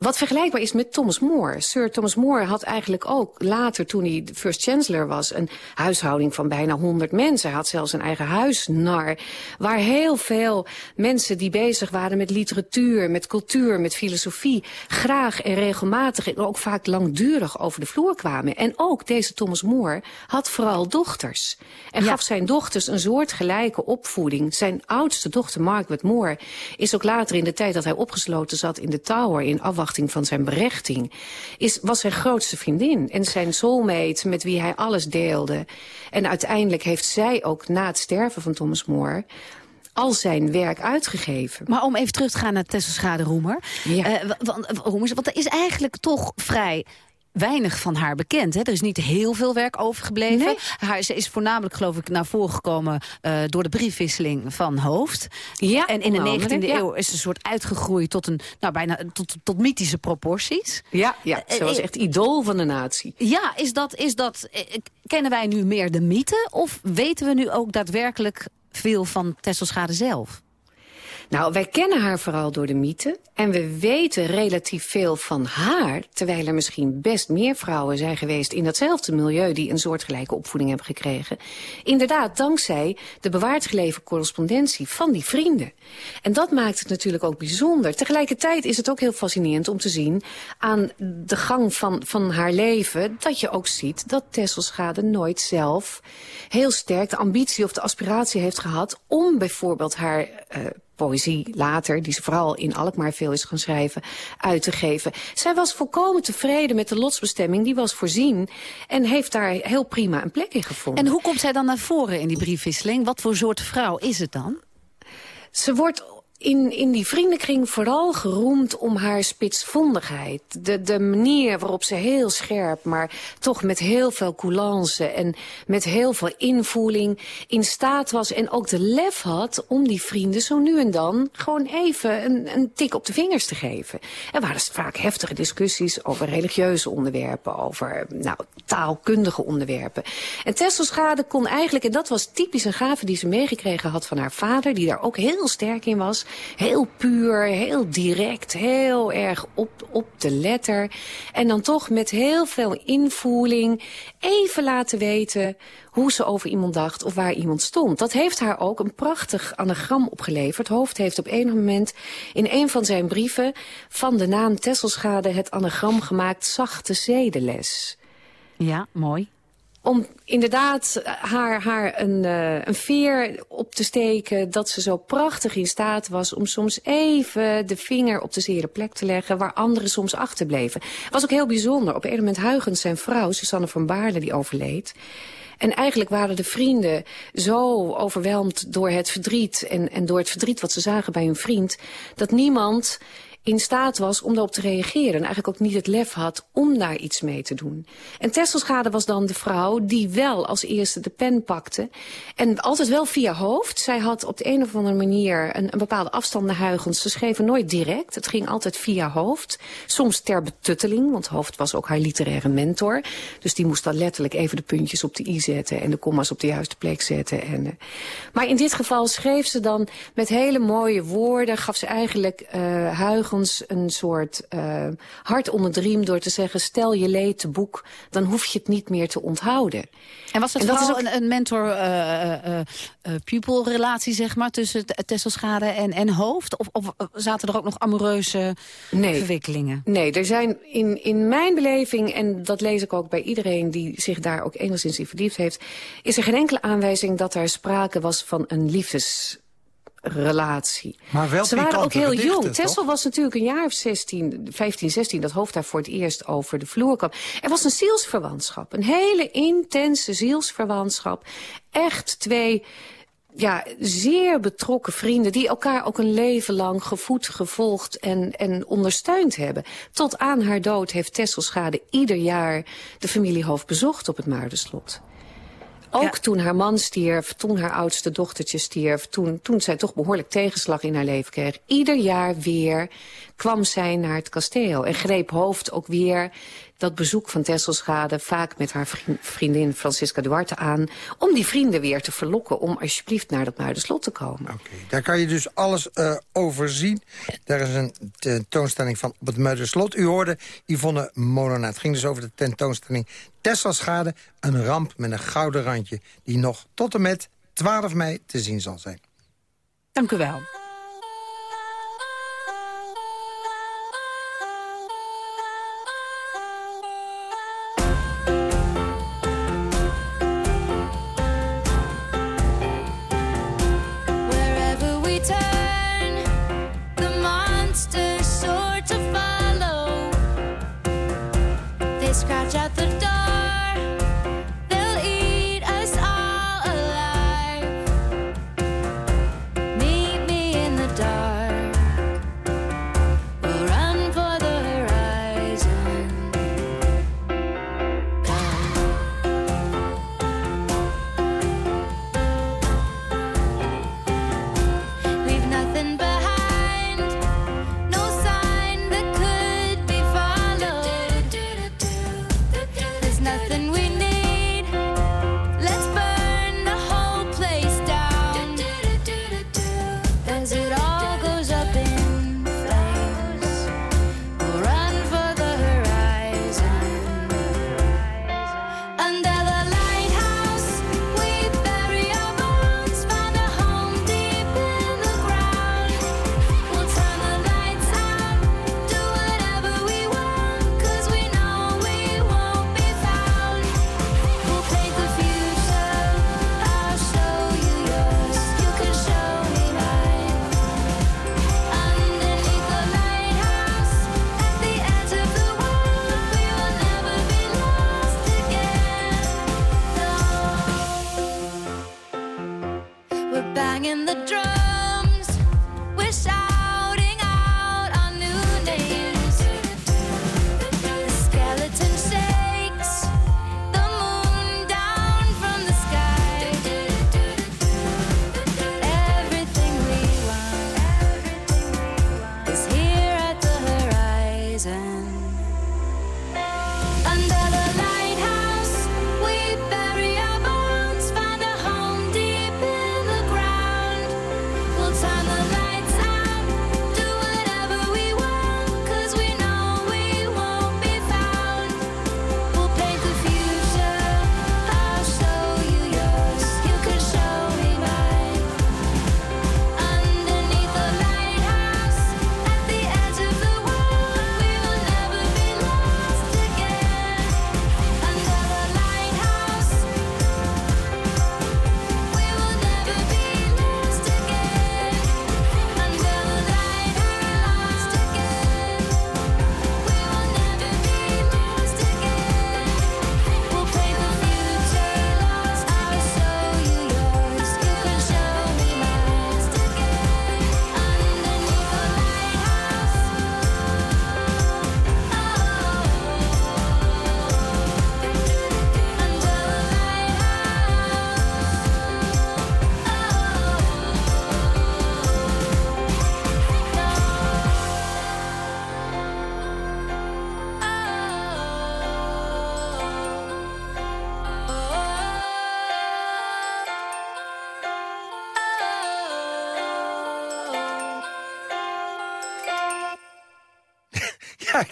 Wat vergelijkbaar is met Thomas More. Sir Thomas More had eigenlijk ook later, toen hij de First Chancellor was... een huishouding van bijna 100 mensen. Hij had zelfs een eigen huisnar. Waar heel veel mensen die bezig waren met literatuur, met cultuur, met filosofie... graag en regelmatig en ook vaak langdurig over de vloer kwamen. En ook deze Thomas More had vooral dochters. En gaf zijn dochters een soortgelijke opvoeding. Zijn oudste dochter, Margaret Moore, is ook later in de tijd dat hij opgesloten zat in de Tower... in afwachting van zijn berechting, is, was zijn grootste vriendin. En zijn soulmate met wie hij alles deelde. En uiteindelijk heeft zij ook na het sterven van Thomas More al zijn werk uitgegeven. Maar om even terug te gaan naar Tesselschade Roemer. Ja. Uh, want, Roemers, want er is eigenlijk toch vrij weinig van haar bekend. Hè? Er is niet heel veel werk overgebleven. Nee. Haar, ze is voornamelijk, geloof ik, naar voren gekomen... Uh, door de briefwisseling van Hoofd. Ja, en in de 19e ja. eeuw is ze een soort uitgegroeid... tot, een, nou, bijna tot, tot mythische proporties. Ja, ja ze was echt idool van de natie. Ja, is dat, is dat, kennen wij nu meer de mythe... of weten we nu ook daadwerkelijk veel van Tesselschade zelf? Nou, wij kennen haar vooral door de mythe. En we weten relatief veel van haar... terwijl er misschien best meer vrouwen zijn geweest... in datzelfde milieu die een soortgelijke opvoeding hebben gekregen. Inderdaad, dankzij de bewaard geleverde correspondentie van die vrienden. En dat maakt het natuurlijk ook bijzonder. Tegelijkertijd is het ook heel fascinerend om te zien... aan de gang van, van haar leven... dat je ook ziet dat Tesselschade nooit zelf heel sterk de ambitie of de aspiratie heeft gehad... om bijvoorbeeld haar... Uh, poëzie later, die ze vooral in Alkmaar veel is gaan schrijven, uit te geven. Zij was volkomen tevreden met de lotsbestemming, die was voorzien en heeft daar heel prima een plek in gevonden. En hoe komt zij dan naar voren in die briefwisseling? Wat voor soort vrouw is het dan? Ze wordt in, in die vriendenkring vooral geroemd om haar spitsvondigheid. De, de manier waarop ze heel scherp, maar toch met heel veel coulance... en met heel veel invoeling in staat was... en ook de lef had om die vrienden zo nu en dan... gewoon even een, een tik op de vingers te geven. Er waren vaak heftige discussies over religieuze onderwerpen... over nou, taalkundige onderwerpen. En Tesselschade kon eigenlijk, en dat was typisch een gave die ze meegekregen had van haar vader... die daar ook heel sterk in was heel puur, heel direct, heel erg op, op de letter. En dan toch met heel veel invoeling even laten weten hoe ze over iemand dacht of waar iemand stond. Dat heeft haar ook een prachtig anagram opgeleverd. Hoofd heeft op een moment in een van zijn brieven van de naam Tesselschade het anagram gemaakt zachte zedeles. Ja, mooi om inderdaad haar, haar een, uh, een veer op te steken... dat ze zo prachtig in staat was om soms even de vinger op de zere plek te leggen... waar anderen soms achterbleven. Was ook heel bijzonder. Op een moment Huygens, zijn vrouw, Susanne van Baarle, die overleed... En eigenlijk waren de vrienden zo overweldigd door het verdriet... En, en door het verdriet wat ze zagen bij hun vriend... dat niemand in staat was om daarop te reageren. En eigenlijk ook niet het lef had om daar iets mee te doen. En Tesselschade was dan de vrouw die wel als eerste de pen pakte. En altijd wel via hoofd. Zij had op de een of andere manier een, een bepaalde afstand naar Huygens. Ze schreven nooit direct. Het ging altijd via hoofd. Soms ter betutteling, want hoofd was ook haar literaire mentor. Dus die moest dan letterlijk even de puntjes op de i zetten... en de komma's op de juiste plek zetten. En, uh, maar in dit geval schreef ze dan met hele mooie woorden... gaf ze eigenlijk uh, een soort uh, hart onder de riem door te zeggen... stel je leed te boek, dan hoef je het niet meer te onthouden. En was het dat vooral ook... een, een mentor-pupil uh, uh, relatie, zeg maar... tussen Tesselschade en, en Hoofd? Of, of zaten er ook nog amoureuze nee. verwikkelingen? Nee, er zijn in, in mijn beleving... en dat lees ik ook bij iedereen die zich daar ook enigszins in verliefd heeft... is er geen enkele aanwijzing dat er sprake was van een liefdes relatie. Maar wel Ze waren ook heel jong. Tessel was natuurlijk een jaar of 16, 15, 16... dat hoofd daar voor het eerst over de vloer kwam. Er was een zielsverwantschap. Een hele intense zielsverwantschap. Echt twee ja, zeer betrokken vrienden... die elkaar ook een leven lang gevoed, gevolgd en, en ondersteund hebben. Tot aan haar dood heeft Tesselschade ieder jaar de familiehoofd bezocht op het Maardenslot. Ook toen haar man stierf, toen haar oudste dochtertje stierf... Toen, toen zij toch behoorlijk tegenslag in haar leven kreeg. Ieder jaar weer kwam zij naar het kasteel. En greep Hoofd ook weer dat bezoek van Tesselschade... vaak met haar vriendin Francisca Duarte aan... om die vrienden weer te verlokken om alsjeblieft naar dat Muiderslot te komen. Oké, daar kan je dus alles uh, over zien. Daar is een tentoonstelling van op het Muiderslot. U hoorde Yvonne Molona. Het ging dus over de tentoonstelling Tesselschade... een ramp met een gouden randje... die nog tot en met 12 mei te zien zal zijn. Dank u wel.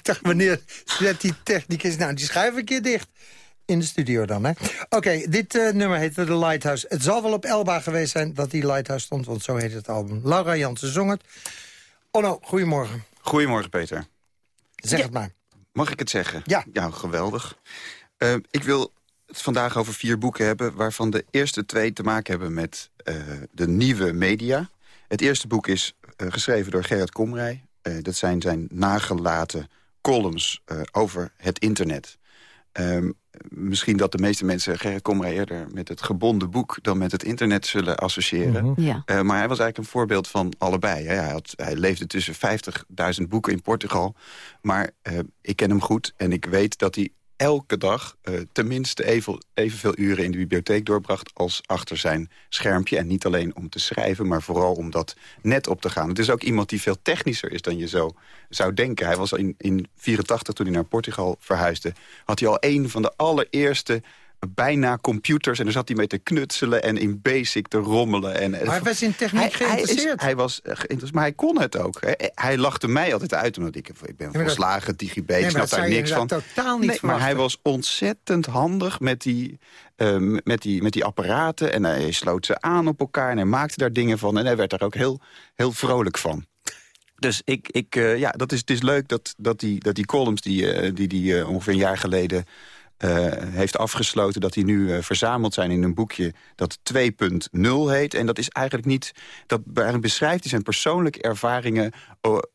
Dacht, wanneer zet die technicus... Nou, die schuif een keer dicht. In de studio dan, hè? Oké, dit uh, nummer heette The Lighthouse. Het zal wel op Elba geweest zijn dat die Lighthouse stond... want zo heet het album. Laura Jansen zong het. Onno, goedemorgen. Goedemorgen, Peter. Zeg het maar. Mag ik het zeggen? Ja. Ja, geweldig. Uh, ik wil het vandaag over vier boeken hebben... waarvan de eerste twee te maken hebben met uh, de nieuwe media. Het eerste boek is geschreven door Gerard Komrij. dat zijn zijn nagelaten columns uh, over het internet. Um, misschien dat de meeste mensen Gerrit Komrij eerder met het gebonden boek... dan met het internet zullen associëren. Mm -hmm. ja. uh, maar hij was eigenlijk een voorbeeld van allebei. Hij, had, hij leefde tussen 50.000 boeken in Portugal. Maar uh, ik ken hem goed en ik weet dat hij elke dag uh, tenminste even, evenveel uren in de bibliotheek doorbracht... als achter zijn schermpje. En niet alleen om te schrijven, maar vooral om dat net op te gaan. Het is ook iemand die veel technischer is dan je zo zou denken. Hij was in 1984, toen hij naar Portugal verhuisde... had hij al een van de allereerste bijna computers. En daar zat hij mee te knutselen en in basic te rommelen. En, maar hij was in techniek geïnteresseerd. Hij, was eh, geïnteresseerd, maar hij kon het ook. Hij lachte mij altijd uit, omdat ik, ik ben ja, volslagen digibet, ik snap daar niks van. totaal niet nee, Maar hij was ontzettend handig met die, uh, met, die, met die apparaten. En hij sloot ze aan op elkaar en hij maakte daar dingen van. En hij werd daar ook heel, heel vrolijk van. Dus ik, ik, uh, ja, dat is, het is leuk dat, dat, die, dat die columns die, uh, die, die uh, ongeveer een jaar geleden uh, heeft afgesloten dat die nu uh, verzameld zijn in een boekje dat 2.0 heet. En dat is eigenlijk niet, dat beschrijft hij zijn persoonlijke ervaringen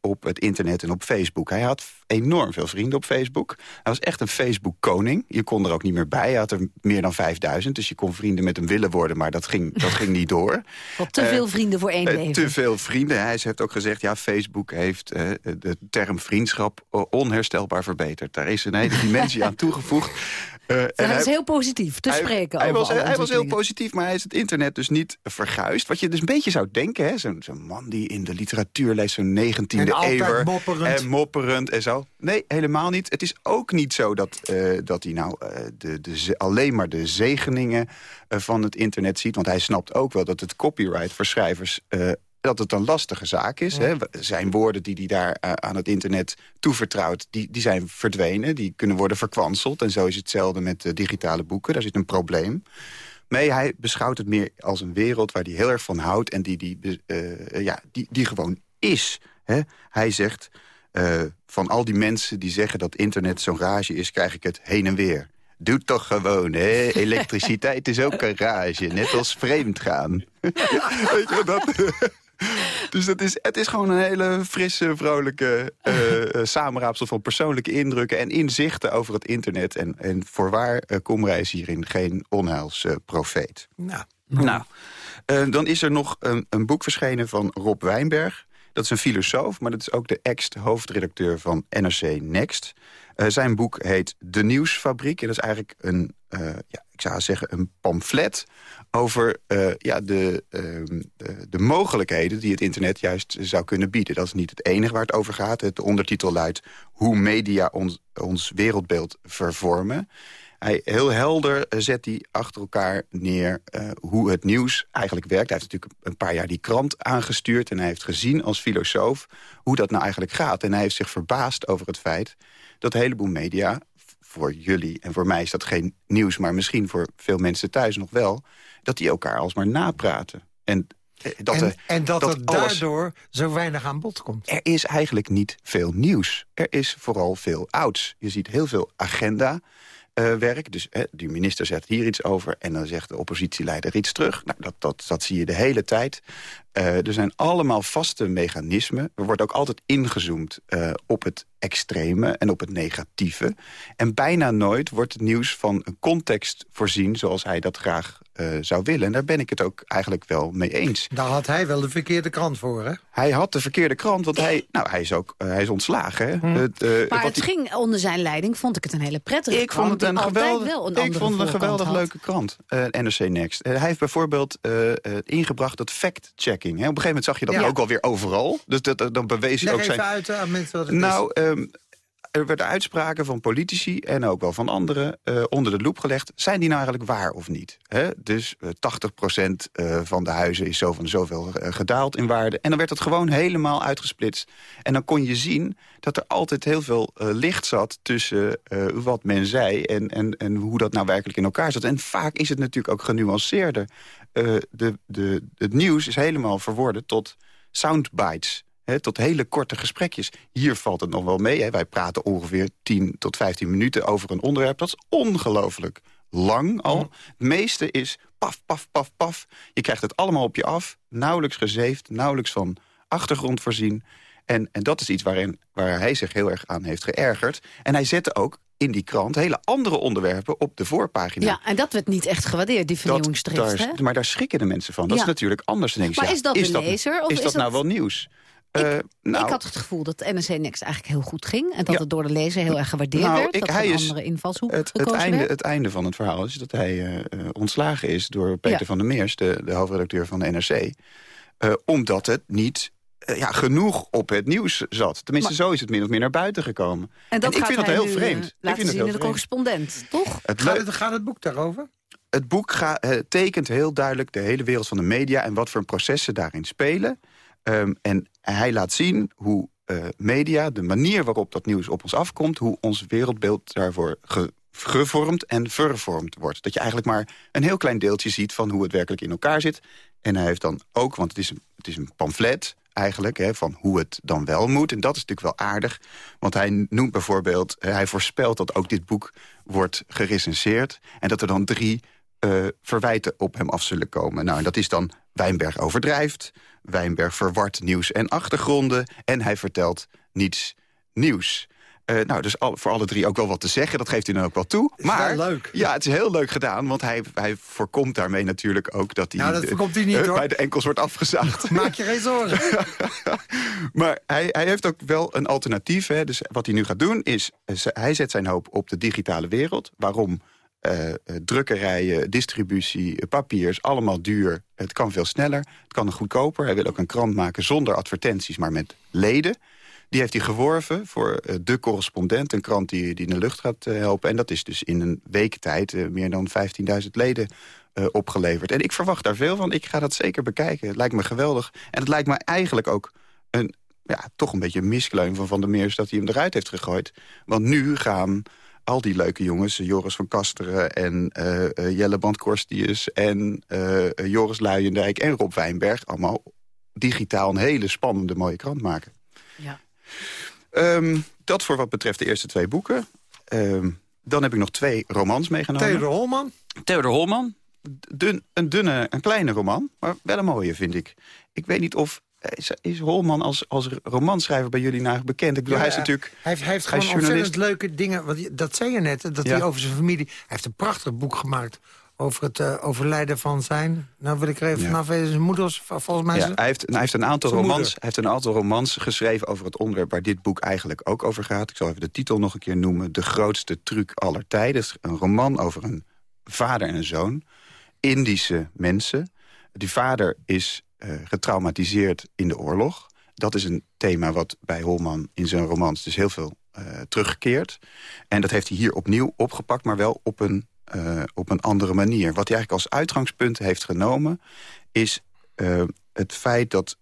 op het internet en op Facebook. Hij had enorm veel vrienden op Facebook. Hij was echt een Facebook-koning. Je kon er ook niet meer bij. Hij had er meer dan 5000, dus je kon vrienden met hem willen worden, maar dat ging, dat ging niet door. [laughs] Wat te veel uh, vrienden voor één leven. Te veel vrienden. Hij heeft ook gezegd, ja, Facebook heeft de term vriendschap onherstelbaar verbeterd. Daar is een hele dimensie aan toegevoegd. [laughs] Uh, hij is heel positief te hij, spreken hij over was, Hij was heel positief, maar hij is het internet dus niet verguisd. Wat je dus een beetje zou denken, Zo'n zo man die in de literatuur leest, zo'n 19e eeuw. mopperend. En mopperend en zo. Nee, helemaal niet. Het is ook niet zo dat, uh, dat hij nou uh, de, de, alleen maar de zegeningen van het internet ziet. Want hij snapt ook wel dat het copyright voor schrijvers dat het een lastige zaak is. Hè? Zijn woorden die hij daar uh, aan het internet toevertrouwt... Die, die zijn verdwenen, die kunnen worden verkwanseld. En zo is hetzelfde met uh, digitale boeken. Daar zit een probleem. Nee, hij beschouwt het meer als een wereld waar hij heel erg van houdt... en die, die, uh, ja, die, die gewoon is. Hè? Hij zegt, van al die mensen die zeggen dat internet zo'n rage is... krijg ik het heen en weer. Doe toch gewoon, hè? [laughs] Elektriciteit is ook een rage, net als vreemd gaan. [laughs] Weet je, dat... [laughs] Dus het is, het is gewoon een hele frisse, vrolijke uh, [laughs] samenraapsel van persoonlijke indrukken en inzichten over het internet. En, en voorwaar, uh, Komrij is hierin geen onheilsprofeet. nou. nou uh, dan is er nog een, een boek verschenen van Rob Wijnberg. Dat is een filosoof, maar dat is ook de ex-hoofdredacteur van NRC Next. Uh, zijn boek heet De Nieuwsfabriek. En dat is eigenlijk een, uh, ja, ik zou zeggen, een pamflet over uh, ja, de, de, de, mogelijkheden die het internet juist zou kunnen bieden. Dat is niet het enige waar het over gaat. Het ondertitel luidt hoe media ons wereldbeeld vervormen. Hij, heel helder zet hij achter elkaar neer uh, hoe het nieuws eigenlijk werkt. Hij heeft natuurlijk een paar jaar die krant aangestuurd... en hij heeft gezien als filosoof hoe dat nou eigenlijk gaat. En hij heeft zich verbaasd over het feit dat een heleboel media... voor jullie en voor mij is dat geen nieuws... maar misschien voor veel mensen thuis nog wel... dat die elkaar alsmaar napraten. En dat, en, er, en dat, dat er daardoor zo weinig aan bod komt. Er is eigenlijk niet veel nieuws. Er is vooral veel ouds. Je ziet heel veel agenda... Uh, werk. Dus uh, die minister zegt hier iets over... en dan zegt de oppositieleider iets terug. Nou, dat, dat, dat zie je de hele tijd. Uh, er zijn allemaal vaste mechanismen. Er wordt ook altijd ingezoomd op het extreme en op het negatieve. En bijna nooit wordt het nieuws van een context voorzien... zoals hij dat graag zou willen. En daar ben ik het ook eigenlijk wel mee eens. Daar had hij wel de verkeerde krant voor, hè? Hij had de verkeerde krant, want hij, nou, hij, is, ook, hij is ontslagen. Hè? Hmm. Het, maar het die... ging onder zijn leiding, vond ik het een hele prettige ik krant. Vond het een geweldig, wel een ik vond het een geweldig leuke krant, uh, NRC Next. Uh, hij heeft bijvoorbeeld uh, ingebracht dat fact-checking. Op een gegeven moment zag je dat ja. ook alweer overal. Dus dat, dan bewees Leg ook zijn... uit aan mensen wat het nou, um, er werden uitspraken van politici en ook wel van anderen uh, onder de loep gelegd. Zijn die nou eigenlijk waar of niet? He? Dus uh, 80% uh, van de huizen is zo van zoveel gedaald in waarde. En dan werd het gewoon helemaal uitgesplitst. En dan kon je zien dat er altijd heel veel licht zat tussen wat men zei... En, en, en hoe dat nou werkelijk in elkaar zat. En vaak is het natuurlijk ook genuanceerder. De, de, het nieuws is helemaal verworden tot soundbites... He, tot hele korte gesprekjes. Hier valt het nog wel mee. He. Wij praten ongeveer 10 tot 15 minuten over een onderwerp. Dat is ongelooflijk lang al. Het meeste is paf, paf, paf, paf. Je krijgt het allemaal op je af. Nauwelijks gezeefd, nauwelijks van achtergrond voorzien. En, en dat is iets waarin, waar hij zich heel erg aan heeft geërgerd. En hij zette ook in die krant hele andere onderwerpen op de voorpagina. Ja, en dat werd niet echt gewaardeerd, die vernieuwingsdrift. Daar, maar daar schrikken de mensen van. Dat Ja. is natuurlijk anders. Dan denk je, Maar ja, is dat de dat, lezer, of is is dat nou wel nieuws? Uh, nou, ik had het gevoel dat NRC Next eigenlijk heel goed ging. En dat Ja. het door de lezer heel erg gewaardeerd Nou, werd. ik- dat hij een is- andere invalshoek het, het, einde, werd. het einde van het verhaal is dat hij eh, eh, ontslagen is door Peter Ja. van der Meers, de, de hoofdredacteur van de NRC. eh, omdat het niet eh, ja, genoeg op het nieuws zat. Tenminste, zo is het min of meer naar buiten gekomen. En dat ik vind dat hij heel nu, vreemd. eh, ik laten vind het zien heel in de vreemd. correspondent, toch? Het, Gaat het, gaat het boek daarover? het boek ga- eh, tekent heel duidelijk de hele wereld van de media... en wat voor processen daarin spelen. Ehm, en hij laat zien hoe eh, media, de manier waarop dat nieuws op ons afkomt... hoe ons wereldbeeld daarvoor ge- gevormd en vervormd wordt. Dat je eigenlijk maar een heel klein deeltje ziet... van hoe het werkelijk in elkaar zit. En hij heeft dan ook, want het is een, het is een pamflet eigenlijk... Hè, van hoe het dan wel moet. En dat is natuurlijk wel aardig. Want hij noemt bijvoorbeeld... hij voorspelt dat ook dit boek wordt gerecenseerd... en dat er dan drie eh, verwijten op hem af zullen komen. Nou, en dat is dan Wijnberg overdrijft... Wijnberg verwart nieuws en achtergronden... en hij vertelt niets nieuws. Eh, nou, dus al, voor alle drie ook wel wat te zeggen. Dat geeft hij dan ook wel toe. Is maar wel leuk. ja, het is heel leuk gedaan. Want hij, hij voorkomt daarmee natuurlijk ook dat hij, Nou, dat eh, voorkomt hij niet, eh, hoor. bij de enkels wordt afgezaagd. [laughs] Maak je geen zorgen. [laughs] Maar hij, hij heeft ook wel een alternatief. Hè. Dus wat hij nu gaat doen is... hij zet zijn hoop op de digitale wereld. Waarom? Drukkerijen, distributie, papier is allemaal duur. Het kan veel sneller, het kan goedkoper. Hij wil ook een krant maken zonder advertenties, maar met leden. Die heeft hij geworven voor eh, de correspondent. Een krant die, die in de lucht gaat eh, helpen. En dat is dus in een week tijd eh, meer dan 15.000 leden opgeleverd. En ik verwacht daar veel van. Ik ga dat zeker bekijken. Het lijkt me geweldig. En het lijkt me eigenlijk ook een, ja, toch een beetje een miskleun van Van der Meers... dat hij hem eruit heeft gegooid. Want nu gaan al die leuke jongens, Joris van Kasteren... en eh, Jelle Bandkorstius en Joris Luijendijk en Rob Wijnberg... allemaal digitaal een hele spannende, mooie krant maken. Ja. Ehm, dat voor wat betreft de eerste twee boeken. Ehm, dan heb ik nog twee romans meegenomen. Theodor Holman. Theodor Holman. Dun, een dunne, een kleine roman, maar wel een mooie, vind ik. Ik weet niet of... Is, is Holman als, als romanschrijver bij jullie nou bekend? Ik bedoel, hij is natuurlijk... Hij heeft, hij heeft hij gewoon ontzettend leuke dingen. Want dat zei je net, dat Ja. hij over zijn familie... Hij heeft een prachtig boek gemaakt over het eh, overlijden van zijn... Nou wil ik er even Ja. vanaf weten, zijn moeders, volgens mij... Ja, hij, heeft, hij, heeft een aantal romans, moeder. hij heeft een aantal romans geschreven over het onderwerp... waar dit boek eigenlijk ook over gaat. Ik zal even de titel nog een keer noemen. De grootste truc aller tijden. Een roman over een vader en een zoon. Indische mensen. Die vader is eh, getraumatiseerd in de oorlog. Dat is een thema wat bij Holman in zijn romans dus heel veel eh, terugkeert. En dat heeft hij hier opnieuw opgepakt, maar wel op een, eh, op een andere manier. Wat hij eigenlijk als uitgangspunt heeft genomen... is eh, het feit dat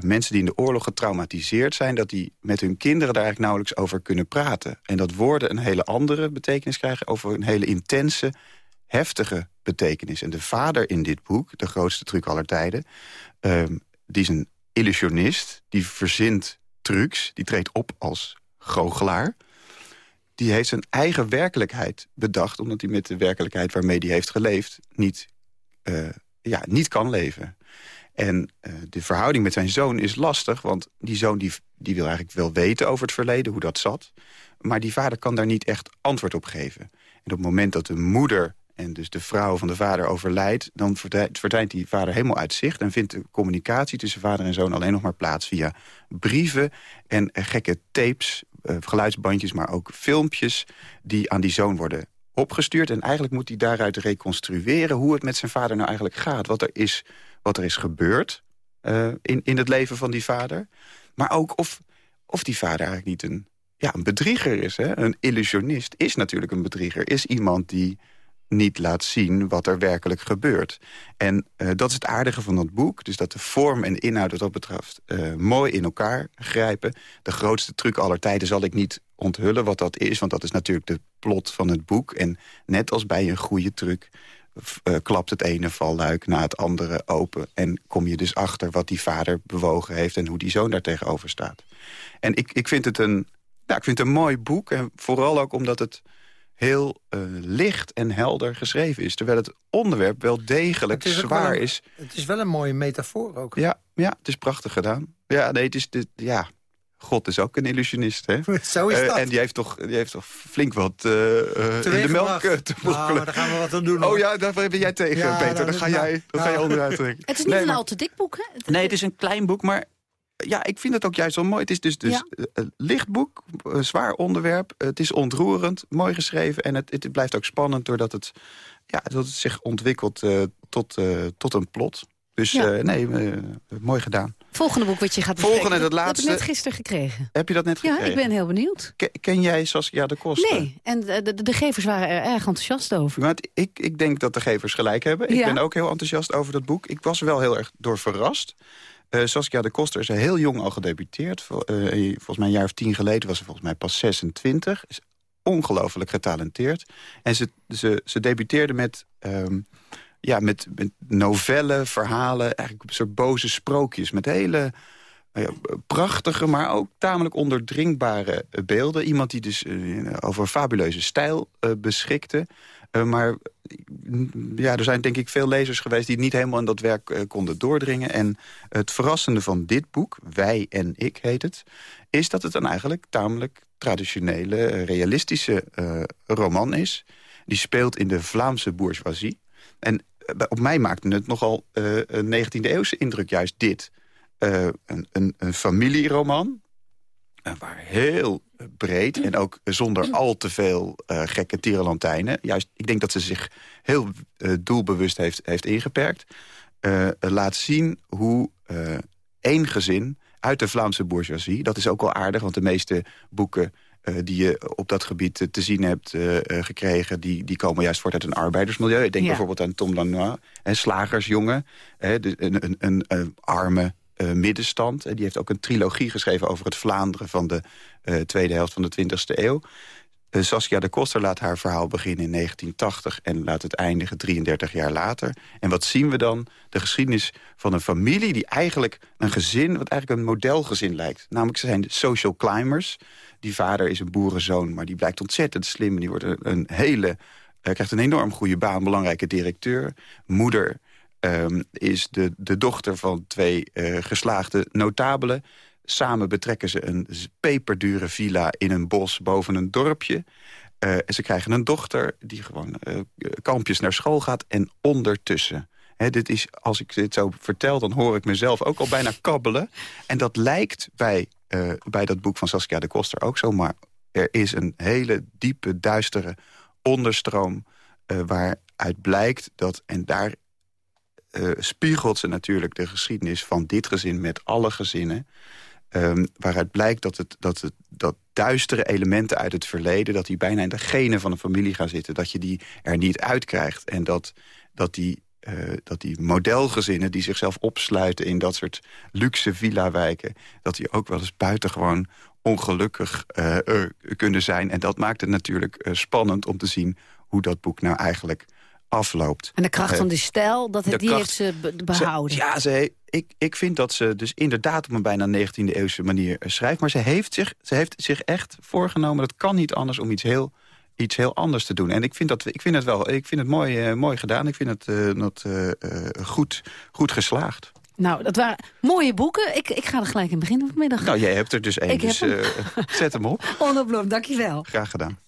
mensen die in de oorlog getraumatiseerd zijn... dat die met hun kinderen daar eigenlijk nauwelijks over kunnen praten. En dat woorden een hele andere betekenis krijgen... over een hele intense, heftige betekenis. En de vader in dit boek, de grootste truc aller tijden... ehm, die is een illusionist, die verzint trucs... die treedt op als goochelaar... die heeft zijn eigen werkelijkheid bedacht... omdat hij met de werkelijkheid waarmee hij heeft geleefd... niet, eh, ja, niet kan leven. En eh, de verhouding met zijn zoon is lastig... want die zoon die, die wil eigenlijk wel weten over het verleden, hoe dat zat... maar die vader kan daar niet echt antwoord op geven. En op het moment dat de moeder en dus de vrouw van de vader overlijdt... dan verdwijnt, die vader helemaal uit zicht... en vindt de communicatie tussen vader en zoon alleen nog maar plaats... via brieven en eh, gekke tapes, eh, geluidsbandjes... maar ook filmpjes die aan die zoon worden opgestuurd. En eigenlijk moet hij daaruit reconstrueren... hoe het met zijn vader nou eigenlijk gaat. Wat er is, wat er is gebeurd eh, in, in het leven van die vader. Maar ook of, of die vader eigenlijk niet een, ja, een bedrieger is. Hè? Een illusionist is natuurlijk een bedrieger. Is iemand die niet laat zien wat er werkelijk gebeurt. En eh, dat is het aardige van dat boek. Dus dat de vorm en inhoud wat dat betreft eh, mooi in elkaar grijpen. De grootste truc aller tijden zal ik niet onthullen wat dat is. Want dat is natuurlijk de plot van het boek. En net als bij een goede truc eh, klapt het ene valluik na het andere open. En kom je dus achter wat die vader bewogen heeft... en hoe die zoon daar tegenover staat. En ik, ik, vind het een, ja, ik vind het een mooi boek. En vooral ook omdat het heel eh, licht en helder geschreven is. Terwijl het onderwerp wel degelijk Het is ook wel zwaar een- is. Het is wel een mooie metafoor ook. Ja, ja, het is prachtig gedaan. Ja, nee, het is... dit- ja, God is ook een illusionist, hè? [laughs] Zo is Eh, dat. en die heeft, toch, die heeft toch flink wat eh, eh, in de melk te Nou, brokkelen. daar gaan we wat aan doen. Oh ja, daar ben jij tegen, Ja, Peter. dan- Dan ga nou, jij, dan ga je nou. onderuit trekken. Het is niet Nee, een maar- al te dik boek, hè? Nee, het is een klein boek, maar Ja, ik vind het ook juist wel mooi. Het is dus, dus een licht boek, een zwaar onderwerp. Het is ontroerend, mooi geschreven. En het, het blijft ook spannend doordat het, ja, dat het zich ontwikkelt uh, tot, uh, tot een plot. Dus ja. uh, nee, mooi gedaan. Volgende boek wat je gaat bespreken. Volgende, het laatste. Dat heb ik net gisteren gekregen. Heb je dat net gekregen? Ja, ik ben heel benieuwd. Ken, ken jij Saskia de Koster? Nee, en de, de, de, gevers waren er erg enthousiast over. Maar het, ik, ik denk dat de gevers gelijk hebben. Ik ben ook heel enthousiast over dat boek. Ik was er wel heel erg door verrast. Uh, Saskia de Koster is heel jong al gedebuteerd. Uh, volgens mij een jaar of tien geleden was ze volgens mij pas 26. Is ongelooflijk getalenteerd. En ze, ze, ze debuteerde met... Um, ja, met, met novellen, verhalen, eigenlijk een soort boze sprookjes... met hele ja, prachtige, maar ook tamelijk onderdringbare beelden. Iemand die dus over fabuleuze stijl beschikte. Uh, maar ja, er zijn denk ik veel lezers geweest... die niet helemaal in dat werk konden doordringen. En het verrassende van dit boek, Wij en Ik heet het... is dat het een eigenlijk tamelijk traditionele, realistische roman is. Die speelt in de Vlaamse bourgeoisie. En op mij maakte het nogal een 19e-eeuwse indruk, juist dit... Een, een, een, familieroman. Uh, waar heel breed en ook zonder al te veel uh, gekke tierenlantijnen. Juist, ik denk dat ze zich heel doelbewust heeft, heeft ingeperkt. laat zien hoe één gezin uit de Vlaamse bourgeoisie... dat is ook wel aardig, want de meeste boeken die je op dat gebied te zien hebt gekregen... Die, die komen juist voort uit een arbeidersmilieu. Ik denk ja. bijvoorbeeld aan Tom Lanois, slagersjongen. een, een, een, een arme uh, middenstand. die heeft ook een trilogie geschreven over het Vlaanderen... van de uh, tweede helft van de 20e eeuw. Saskia de Koster laat haar verhaal beginnen in 1980... en laat het eindigen 33 jaar later. En wat zien we dan? De geschiedenis van een familie die eigenlijk een gezin... wat eigenlijk een modelgezin lijkt. Namelijk, ze zijn de social climbers. Die vader is een boerenzoon, maar die blijkt ontzettend slim. Die wordt een hele... krijgt een enorm goede baan, belangrijke directeur. Moeder um, is de, de dochter van twee uh, geslaagde notabelen. Samen betrekken ze een peperdure villa in een bos boven een dorpje. Uh, en ze krijgen een dochter die gewoon uh, kampjes naar school gaat. En ondertussen... Dit is, als ik dit zo vertel, dan hoor ik mezelf ook al bijna kabbelen. En dat lijkt bij, bij dat boek van Saskia de Koster ook zo. Maar er is een hele diepe, duistere onderstroom... Uh, waaruit blijkt dat, en daar uh, spiegelt ze natuurlijk de geschiedenis van dit gezin met alle gezinnen. Um, waaruit blijkt dat, het, dat, het, dat duistere elementen uit het verleden... dat die bijna in de genen van een familie gaan zitten. Dat je die er niet uitkrijgt. En dat, dat, die, uh, dat die modelgezinnen die zichzelf opsluiten... in dat soort luxe villa-wijken... dat die ook wel eens buitengewoon ongelukkig uh, kunnen zijn. En dat maakt het natuurlijk spannend om te zien hoe dat boek nou eigenlijk afloopt. En de kracht van die stijl, dat, die kracht, heeft ze behouden. Ze, ja, ze, ik, ik vind dat ze dus inderdaad op een bijna 19e-eeuwse manier schrijft. Maar ze heeft, zich, ze heeft zich echt voorgenomen, dat kan niet anders, om iets heel, iets heel anders te doen. En ik vind, dat, ik vind het wel ik vind het mooi, uh, mooi gedaan. Ik vind het uh, dat, uh, goed, goed geslaagd. Nou, dat waren mooie boeken. Ik, ik ga er gelijk in beginnen vanmiddag. Nou, jij hebt er dus één, dus zet hem op. [laughs] Onderblom, dankjewel. Graag gedaan.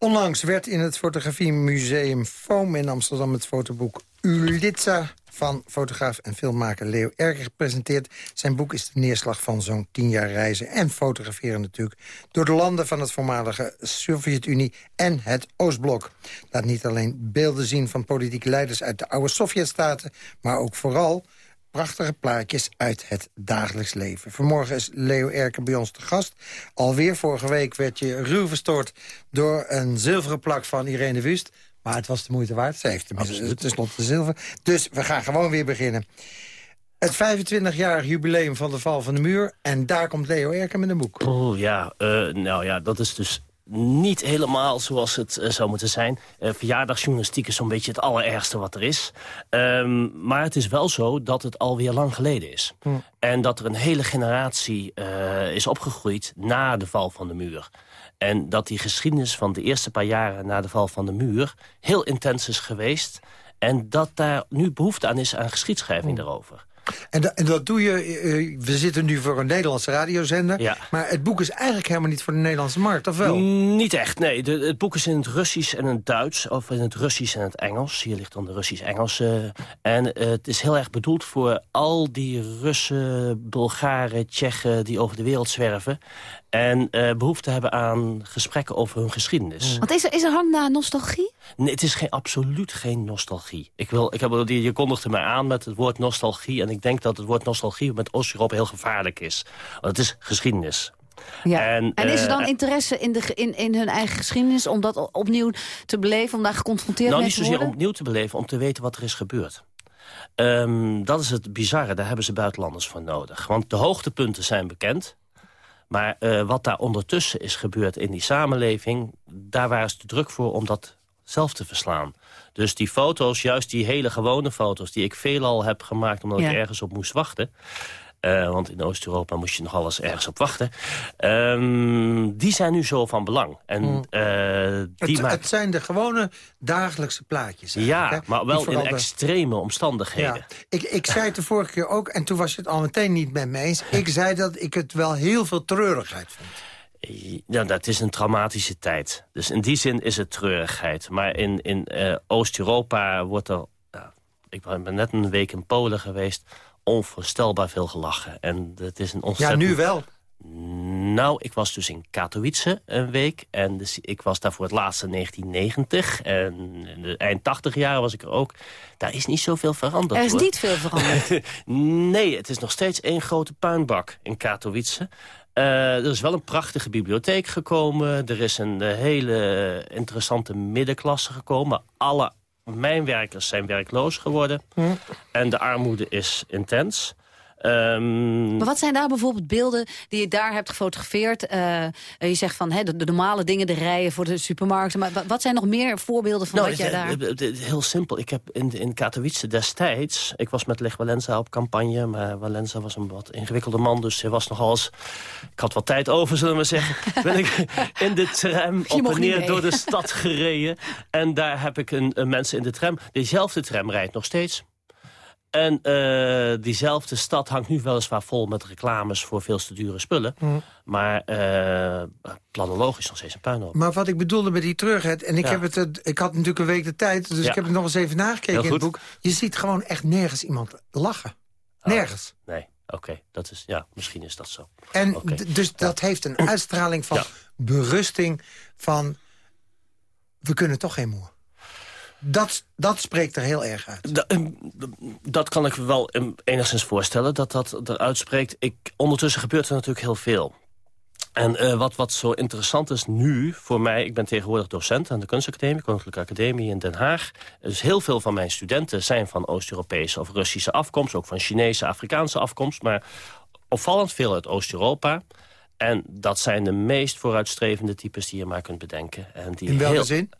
Onlangs werd in het Fotografiemuseum Foam in Amsterdam... het fotoboek Ulitza van fotograaf en filmmaker Leo Erger gepresenteerd. Zijn boek is de neerslag van zo'n tien jaar reizen en fotograferen natuurlijk... door de landen van het voormalige Sovjet-Unie en het Oostblok. Laat niet alleen beelden zien van politieke leiders uit de oude Sovjetstaten... maar ook vooral prachtige plaatjes uit het dagelijks leven. Vanmorgen is Leo Erker bij ons te gast. Alweer vorige week werd je ruw verstoord door een zilveren plak van Irene Wust. Maar het was de moeite waard. Ze heeft tenminste tenslotte zilver. Dus we gaan gewoon weer beginnen. Het 25-jarig jubileum van de val van de muur. En daar komt Leo Erker met een boek. Oh ja, uh, nou ja, dat is dus niet helemaal zoals het uh, zou moeten zijn. Uh, verjaardagsjournalistiek is zo'n beetje het allerergste wat er is. Um, maar het is wel zo dat het alweer lang geleden is. Hm. En dat er een hele generatie uh, is opgegroeid na de val van de muur. En dat die geschiedenis van de eerste paar jaren na de val van de muur... heel intens is geweest. En dat daar nu behoefte aan is aan geschiedschrijving hm. daarover. En, da- en dat doe je, eh, we zitten nu voor een Nederlandse radiozender... maar het boek is eigenlijk helemaal niet voor de Nederlandse markt, of wel? Mm, Niet echt, nee. De, het boek is in het Russisch en het Duits, of in het Russisch en het Engels. Hier ligt dan de Russisch-Engels. eh, en eh, het is heel erg bedoeld voor al die Russen, Bulgaren, Tsjechen... die over de wereld zwerven en eh, behoefte hebben aan gesprekken over hun geschiedenis. Want is er, is er hang naar nostalgie? Nee, het is geen, absoluut geen nostalgie. Ik wil, ik heb, je kondigde mij aan met het woord nostalgie... en ik denk dat het woord nostalgie met Oost-Europa heel gevaarlijk is. Want het is geschiedenis. Ja. En, En, is er dan eh, interesse in, de, in, in hun eigen geschiedenis... om dat opnieuw te beleven, om daar geconfronteerd Nou, mee niet te zozeer worden? om opnieuw te beleven, om te weten wat er is gebeurd. Ehm, dat is het bizarre, daar hebben ze buitenlanders voor nodig. Want de hoogtepunten zijn bekend. Maar eh, wat daar ondertussen is gebeurd in die samenleving... daar waren ze te druk voor om dat zelf te verslaan. Dus die foto's, juist die hele gewone foto's... die ik veelal heb gemaakt omdat Ja. ik ergens op moest wachten... eh, want in Oost-Europa moest je nog alles ergens op wachten. ehm, die zijn nu zo van belang. En Mm. eh, die Het, maken het zijn de gewone dagelijkse plaatjes. ja, hè, maar wel in de- extreme omstandigheden. Ja. Ik, ik zei het de vorige keer ook, en toen was je het al meteen niet met me eens. Ik zei dat ik het wel heel veel treurigheid vond. Ja, dat is een traumatische tijd. Dus in die zin is het treurigheid. Maar in, in eh, Oost-Europa wordt er... ik ben net een week in Polen geweest... onvoorstelbaar veel gelachen. En het is een Ja, ontzettend... nu wel. Nou, ik was dus in Katowice een week. En dus ik was daar voor het laatst in 1990. En in de eind 80 jaar was ik er ook. Daar is niet zoveel veranderd. Er is hoor. niet veel veranderd. [laughs] nee, het is nog steeds één grote puinbak in Katowice. Eh, er is wel een prachtige bibliotheek gekomen. Er is een eh, hele interessante middenklasse gekomen. Alle mijnwerkers zijn werkloos geworden. En de armoede is intens. Ehm, Maar wat zijn daar bijvoorbeeld beelden die je daar hebt gefotografeerd? Eh, je zegt van hè, de, de normale dingen, de rijen voor de supermarkten. Maar wa- wat zijn nog meer voorbeelden van Nou, wat jij daar... heel simpel. Ik heb in, in Katowice destijds... Ik was met Leg Walenza op campagne. Maar Walenza was een wat ingewikkelde man. Dus hij was nogal eens... Ik had wat tijd over, zullen we maar zeggen. [laughs] ben ik in de tram op en neer door de stad gereden. En daar heb ik een, een mensen in de tram. Diezelfde tram rijdt nog steeds. En eh, diezelfde stad hangt nu weliswaar vol met reclames... voor veel te dure spullen. Maar eh planologisch nog steeds een puinhoop. Maar wat ik bedoelde met die treurigheid... en ik, Ja. heb het, eh, ik had natuurlijk een week de tijd... dus Ja. ik heb het nog eens even nagekeken in het boek. Je ziet gewoon echt nergens iemand lachen. Ah. Nergens. Nee, oké. dat is Ja, misschien is dat zo. En dus dat heeft een uitstraling van berusting... van we kunnen toch geen moer. Dat, dat spreekt er heel erg uit. Da- ehm, dat kan ik me wel ehm, enigszins voorstellen, dat dat eruit spreekt. Ik, ondertussen gebeurt er natuurlijk heel veel. En eh, wat, wat zo interessant is nu voor mij... ik ben tegenwoordig docent aan de Kunstacademie, Koninklijke Academie in Den Haag. Dus heel veel van mijn studenten zijn van Oost-Europese of Russische afkomst... ook van Chinese, Afrikaanse afkomst, maar opvallend veel uit Oost-Europa... En dat zijn de meest vooruitstrevende types die je maar kunt bedenken. En die In welke heel- zin?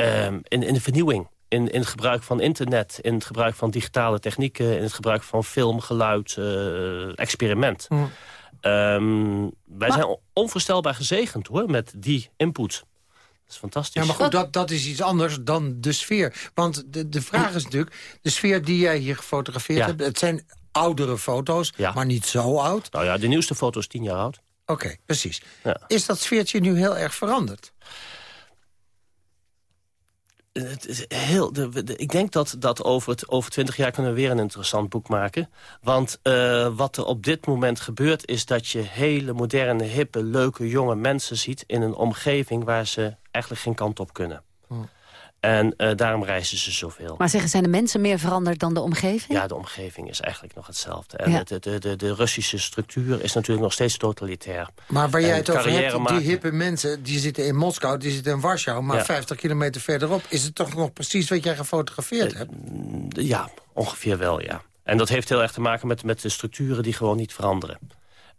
Ehm, in, in de vernieuwing. In, in het gebruik van internet, in het gebruik van digitale technieken... in het gebruik van film, geluid, eh, experiment. Hm. Ehm, wij zijn on- onvoorstelbaar gezegend hoor, met die input. Dat is fantastisch. Ja, maar goed, dat, dat is iets anders dan de sfeer. Want de, de vraag is natuurlijk, de sfeer die jij hier gefotografeerd Ja. hebt... het zijn oudere foto's, Ja. maar niet zo oud. Nou ja, de nieuwste foto is tien jaar oud. Oké, precies. Ja. Is dat sfeertje nu heel erg veranderd? Het is heel, ik denk dat, dat over, het, over 20 jaar kunnen we weer een interessant boek maken. Want eh, wat er op dit moment gebeurt... is dat je hele moderne, hippe, leuke, jonge mensen ziet... in een omgeving waar ze eigenlijk geen kant op kunnen. En eh, daarom reizen ze zoveel. Maar zeggen, zijn de mensen meer veranderd dan de omgeving? Ja, de omgeving is eigenlijk nog hetzelfde. En Ja. de, de, de, de Russische structuur is natuurlijk nog steeds totalitair. Maar waar jij En het over hebt, maken- die hippe mensen... die zitten in Moskou, die zitten in Warschau... maar Ja. 50 kilometer verderop is het toch nog precies wat jij gefotografeerd hebt? Ja, ongeveer wel, ja. En dat heeft heel erg te maken met, met de structuren die gewoon niet veranderen.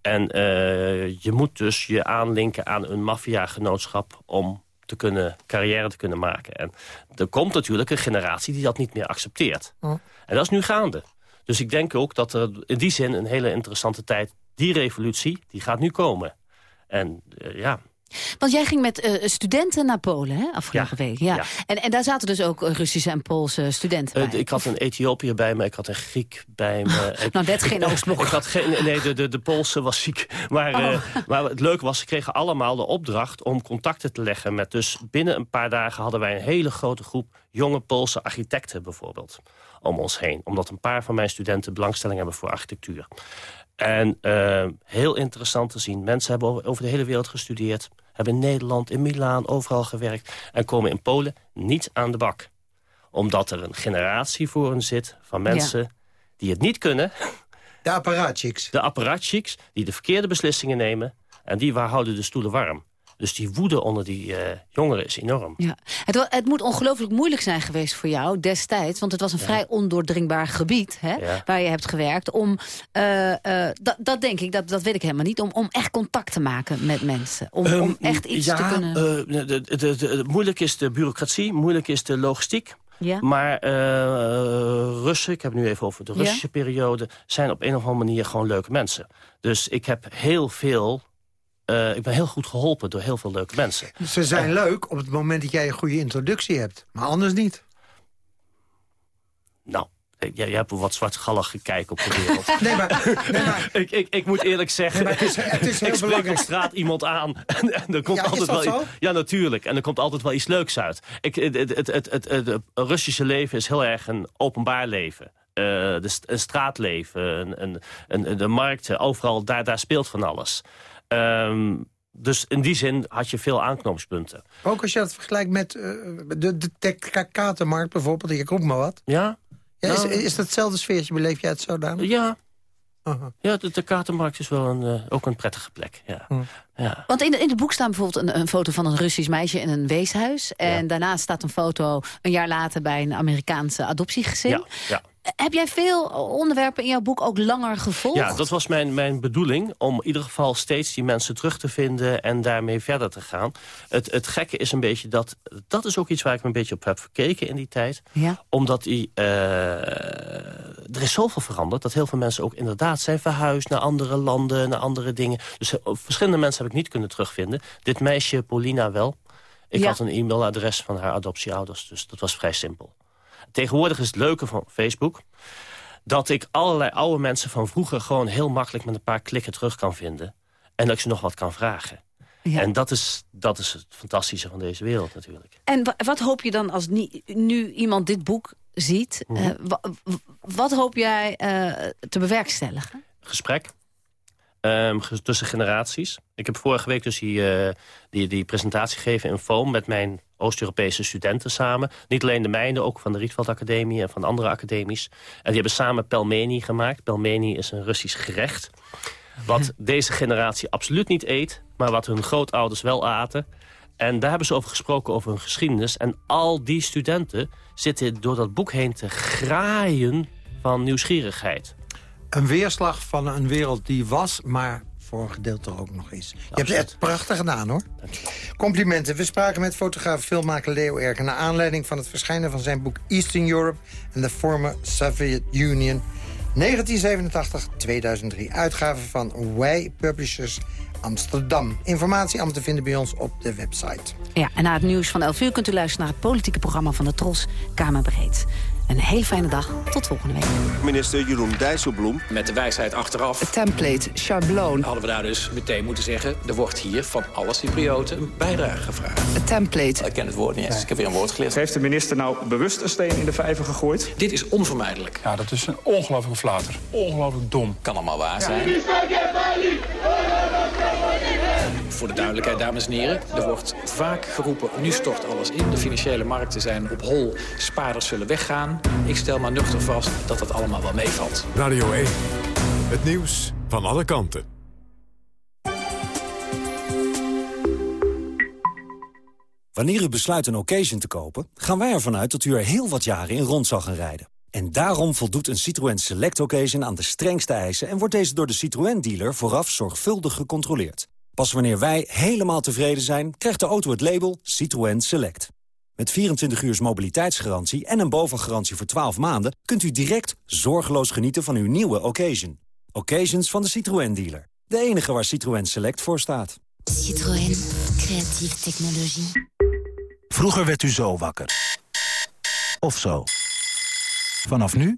En eh, je moet dus je aanlinken aan een maffiagenootschap... om te kunnen, carrière te kunnen maken. En er komt natuurlijk een generatie die dat niet meer accepteert. En dat is nu gaande. Dus ik denk ook dat er in die zin een hele interessante tijd... die revolutie, die gaat nu komen. En eh, ja, Want jij ging met uh, studenten naar Polen, hè, afgelopen Ja, week. Ja. ja. En, en daar zaten dus ook uh, Russische en Poolse studenten Eh, bij. ik had een Ethiopiër bij me, ik had een Griek bij me. Ik- [laughs] Nou, net geen Oostblok. [laughs] Ik had geen, nee, de, de, de Poolse was ziek. Maar, eh, Oh. [laughs] maar het leuke was, ze kregen allemaal de opdracht om contacten te leggen met... Dus binnen een paar dagen hadden wij een hele grote groep jonge Poolse architecten bijvoorbeeld. Om ons heen. Omdat een paar van mijn studenten belangstelling hebben voor architectuur. En eh, heel interessant te zien. Mensen hebben over de hele wereld gestudeerd. Hebben in Nederland, in Milaan, overal gewerkt. En komen in Polen niet aan de bak. Omdat er een generatie voor hen zit van mensen die het niet kunnen. De apparaatchiks. De apparaatchiks die de verkeerde beslissingen nemen. En die waar houden de stoelen warm. Dus die woede onder die eh, jongeren is enorm. Ja. Het, het moet ongelooflijk moeilijk zijn geweest voor jou destijds. Want het was een vrij ondoordringbaar gebied hè, Ja. waar je hebt gewerkt. Om, eh, eh, dat, denk ik, dat, dat weet ik helemaal niet. Om, om echt contact te maken met mensen. Om, om Ehm, echt iets ja, te kunnen... de, de, de, de- moeilijk is de bureaucratie, moeilijk is de logistiek. Ja. Maar Russen, ik heb het nu even over de Ja. Russische periode... zijn op een of andere manier gewoon leuke mensen. Dus ik heb heel veel... eh, ik ben heel goed geholpen door heel veel leuke mensen. Ze zijn leuk op het moment dat jij een goede introductie hebt. Maar anders niet. Nou, jij, jij hebt een wat zwartgallig gekijk op de wereld. [laughs] Nee, maar, nee, maar [laughs] ik, ik, ik moet eerlijk zeggen, Nee, het is- het is [laughs] heel ik spreek belangrijk. op straat iemand aan en, en er komt Ja, altijd wel zo? Ja, natuurlijk. En er komt altijd wel iets leuks uit. Ik, het, het, het, het, het, Russische leven is heel erg een openbaar leven. De, st- een straatleven, een, een, een, de markten, overal, daar, daar speelt van alles. Ehm, dus in die zin had je veel aanknopingspunten. ook als je dat vergelijkt met eh, de, de Tekkatenmarkt bijvoorbeeld. Ik roep maar wat. Ja? Ja, is, Nou. is dat hetzelfde sfeertje? Beleef jij het zodanig? Ja, Aha. ja de, de kaartenmarkt is wel een, eh, ook een prettige plek. Ja. Hm. Ja. Want in, in het boek staat bijvoorbeeld een, een foto van een Russisch meisje in een weeshuis. En daarnaast staat een foto een jaar later bij een Amerikaanse adoptiegezin. Ja, ja. Heb jij veel onderwerpen in jouw boek ook langer gevolgd? Ja, dat was mijn, mijn bedoeling. Om in ieder geval steeds die mensen terug te vinden en daarmee verder te gaan. Het, het gekke is een beetje dat... Dat is ook iets waar ik me een beetje op heb verkeken in die tijd. Ja. Omdat die, eh, er is zoveel veranderd... dat heel veel mensen ook inderdaad zijn verhuisd naar andere landen, naar andere dingen. Dus eh, verschillende mensen heb ik niet kunnen terugvinden. Dit meisje, Paulina, wel. Ik Ja. had een e-mailadres van haar adoptieouders, dus dat was vrij simpel. Tegenwoordig is het leuke van Facebook dat ik allerlei oude mensen van vroeger... gewoon heel makkelijk met een paar klikken terug kan vinden. En dat ik ze nog wat kan vragen. Ja. En dat is, dat is het fantastische van deze wereld natuurlijk. En wa- wat hoop je dan als nu iemand dit boek ziet? Mhm. eh, wat hoop jij eh, te bewerkstelligen? Gesprek ehm, tussen generaties. Ik heb vorige week dus die, eh, die, die presentatie gegeven in Foam... met mijn Oost-Europese studenten samen. Niet alleen de mijne, ook van de Rietveld Academie... en van andere academies. En die hebben samen pelmeni gemaakt. Pelmeni is een Russisch gerecht. Wat [laughs] deze generatie absoluut niet eet... maar wat hun grootouders wel aten. En daar hebben ze over gesproken, over hun geschiedenis. En al die studenten zitten door dat boek heen te graaien van nieuwsgierigheid. Een weerslag van een wereld die was, maar voor een gedeelte er ook nog is. Je hebt het echt prachtig gedaan, hoor. Complimenten. We spraken met fotograaf filmmaker Leo Erken... naar aanleiding van het verschijnen van zijn boek Eastern Europe... and the Former Soviet Union. 1987-2003. Uitgave van Wij Publishers Amsterdam. Informatie allemaal te vinden bij ons op de website. Ja, en na het nieuws van 11 uur kunt u luisteren naar het politieke programma van de Tros Kamerbreed. Een hele fijne dag. Tot volgende week. Minister Jeroen Dijsselbloem. Met de wijsheid achteraf. template schabloon. Hadden we daar dus meteen moeten zeggen... er wordt hier van alle Cyprioten een bijdrage gevraagd. Het template. Ik ken het woord niet eens. Ik heb weer een woord geleerd. Heeft de minister nou bewust een steen in de vijver gegooid? Dit is onvermijdelijk. Ja, dat is een ongelooflijke flater. Ongelooflijk dom. Kan allemaal waar zijn. Voor de duidelijkheid, dames en heren. Er wordt vaak geroepen, nu stort alles in. De financiële markten zijn op hol. Spaarders zullen weggaan. Ik stel maar nuchter vast dat dat allemaal wel meevalt. Radio 1. Het nieuws van alle kanten. Wanneer u besluit een occasion te kopen, gaan wij ervan uit dat u er heel wat jaren in rond zal gaan rijden. En daarom voldoet een Citroën Select Occasion aan de strengste eisen... en wordt deze door de Citroën-dealer vooraf zorgvuldig gecontroleerd. Pas wanneer wij helemaal tevreden zijn, krijgt de auto het label Citroën Select. Met 24 uur mobiliteitsgarantie en een bovengarantie voor 12 maanden... kunt u direct zorgeloos genieten van uw nieuwe occasion. Occasions van de Citroën-dealer. De enige waar Citroën Select voor staat. Citroën. Creatieve technologie. Vroeger werd u zo wakker. Of zo. Vanaf nu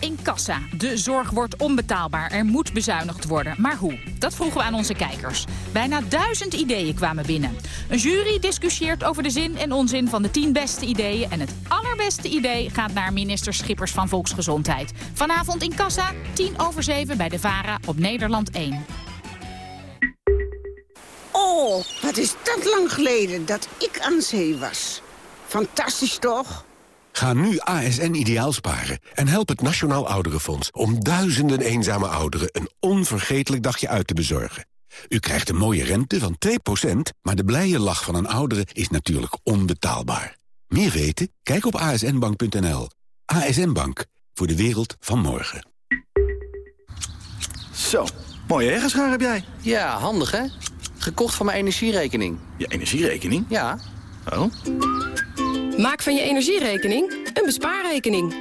In kassa. De zorg wordt onbetaalbaar. Er moet bezuinigd worden. Maar hoe? Dat vroegen we aan onze kijkers. Bijna duizend ideeën kwamen binnen. Een jury discussieert over de zin en onzin van de tien beste ideeën. En het allerbeste idee gaat naar minister Schippers van Volksgezondheid. Vanavond in kassa, tien over zeven bij de VARA op Nederland 1. Oh, wat is dat lang geleden dat ik aan zee was. Fantastisch toch? Ga nu ASN ideaal sparen en help het Nationaal Ouderenfonds... om duizenden eenzame ouderen een onvergetelijk dagje uit te bezorgen. U krijgt een mooie rente van 2%, maar de blije lach van een oudere is natuurlijk onbetaalbaar. Meer weten? Kijk op asnbank.nl. ASN Bank, voor de wereld van morgen. Zo, mooie egenschaar heb jij. Ja, handig hè? Gekocht van mijn energierekening. Je energierekening? Ja. Oh. Maak van je energierekening een bespaarrekening.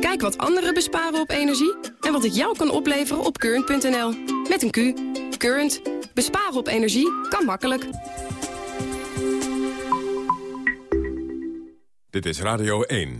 Kijk wat anderen besparen op energie en wat het jou kan opleveren op current.nl. Met een Q. Current. Besparen op energie kan makkelijk. Dit is Radio 1.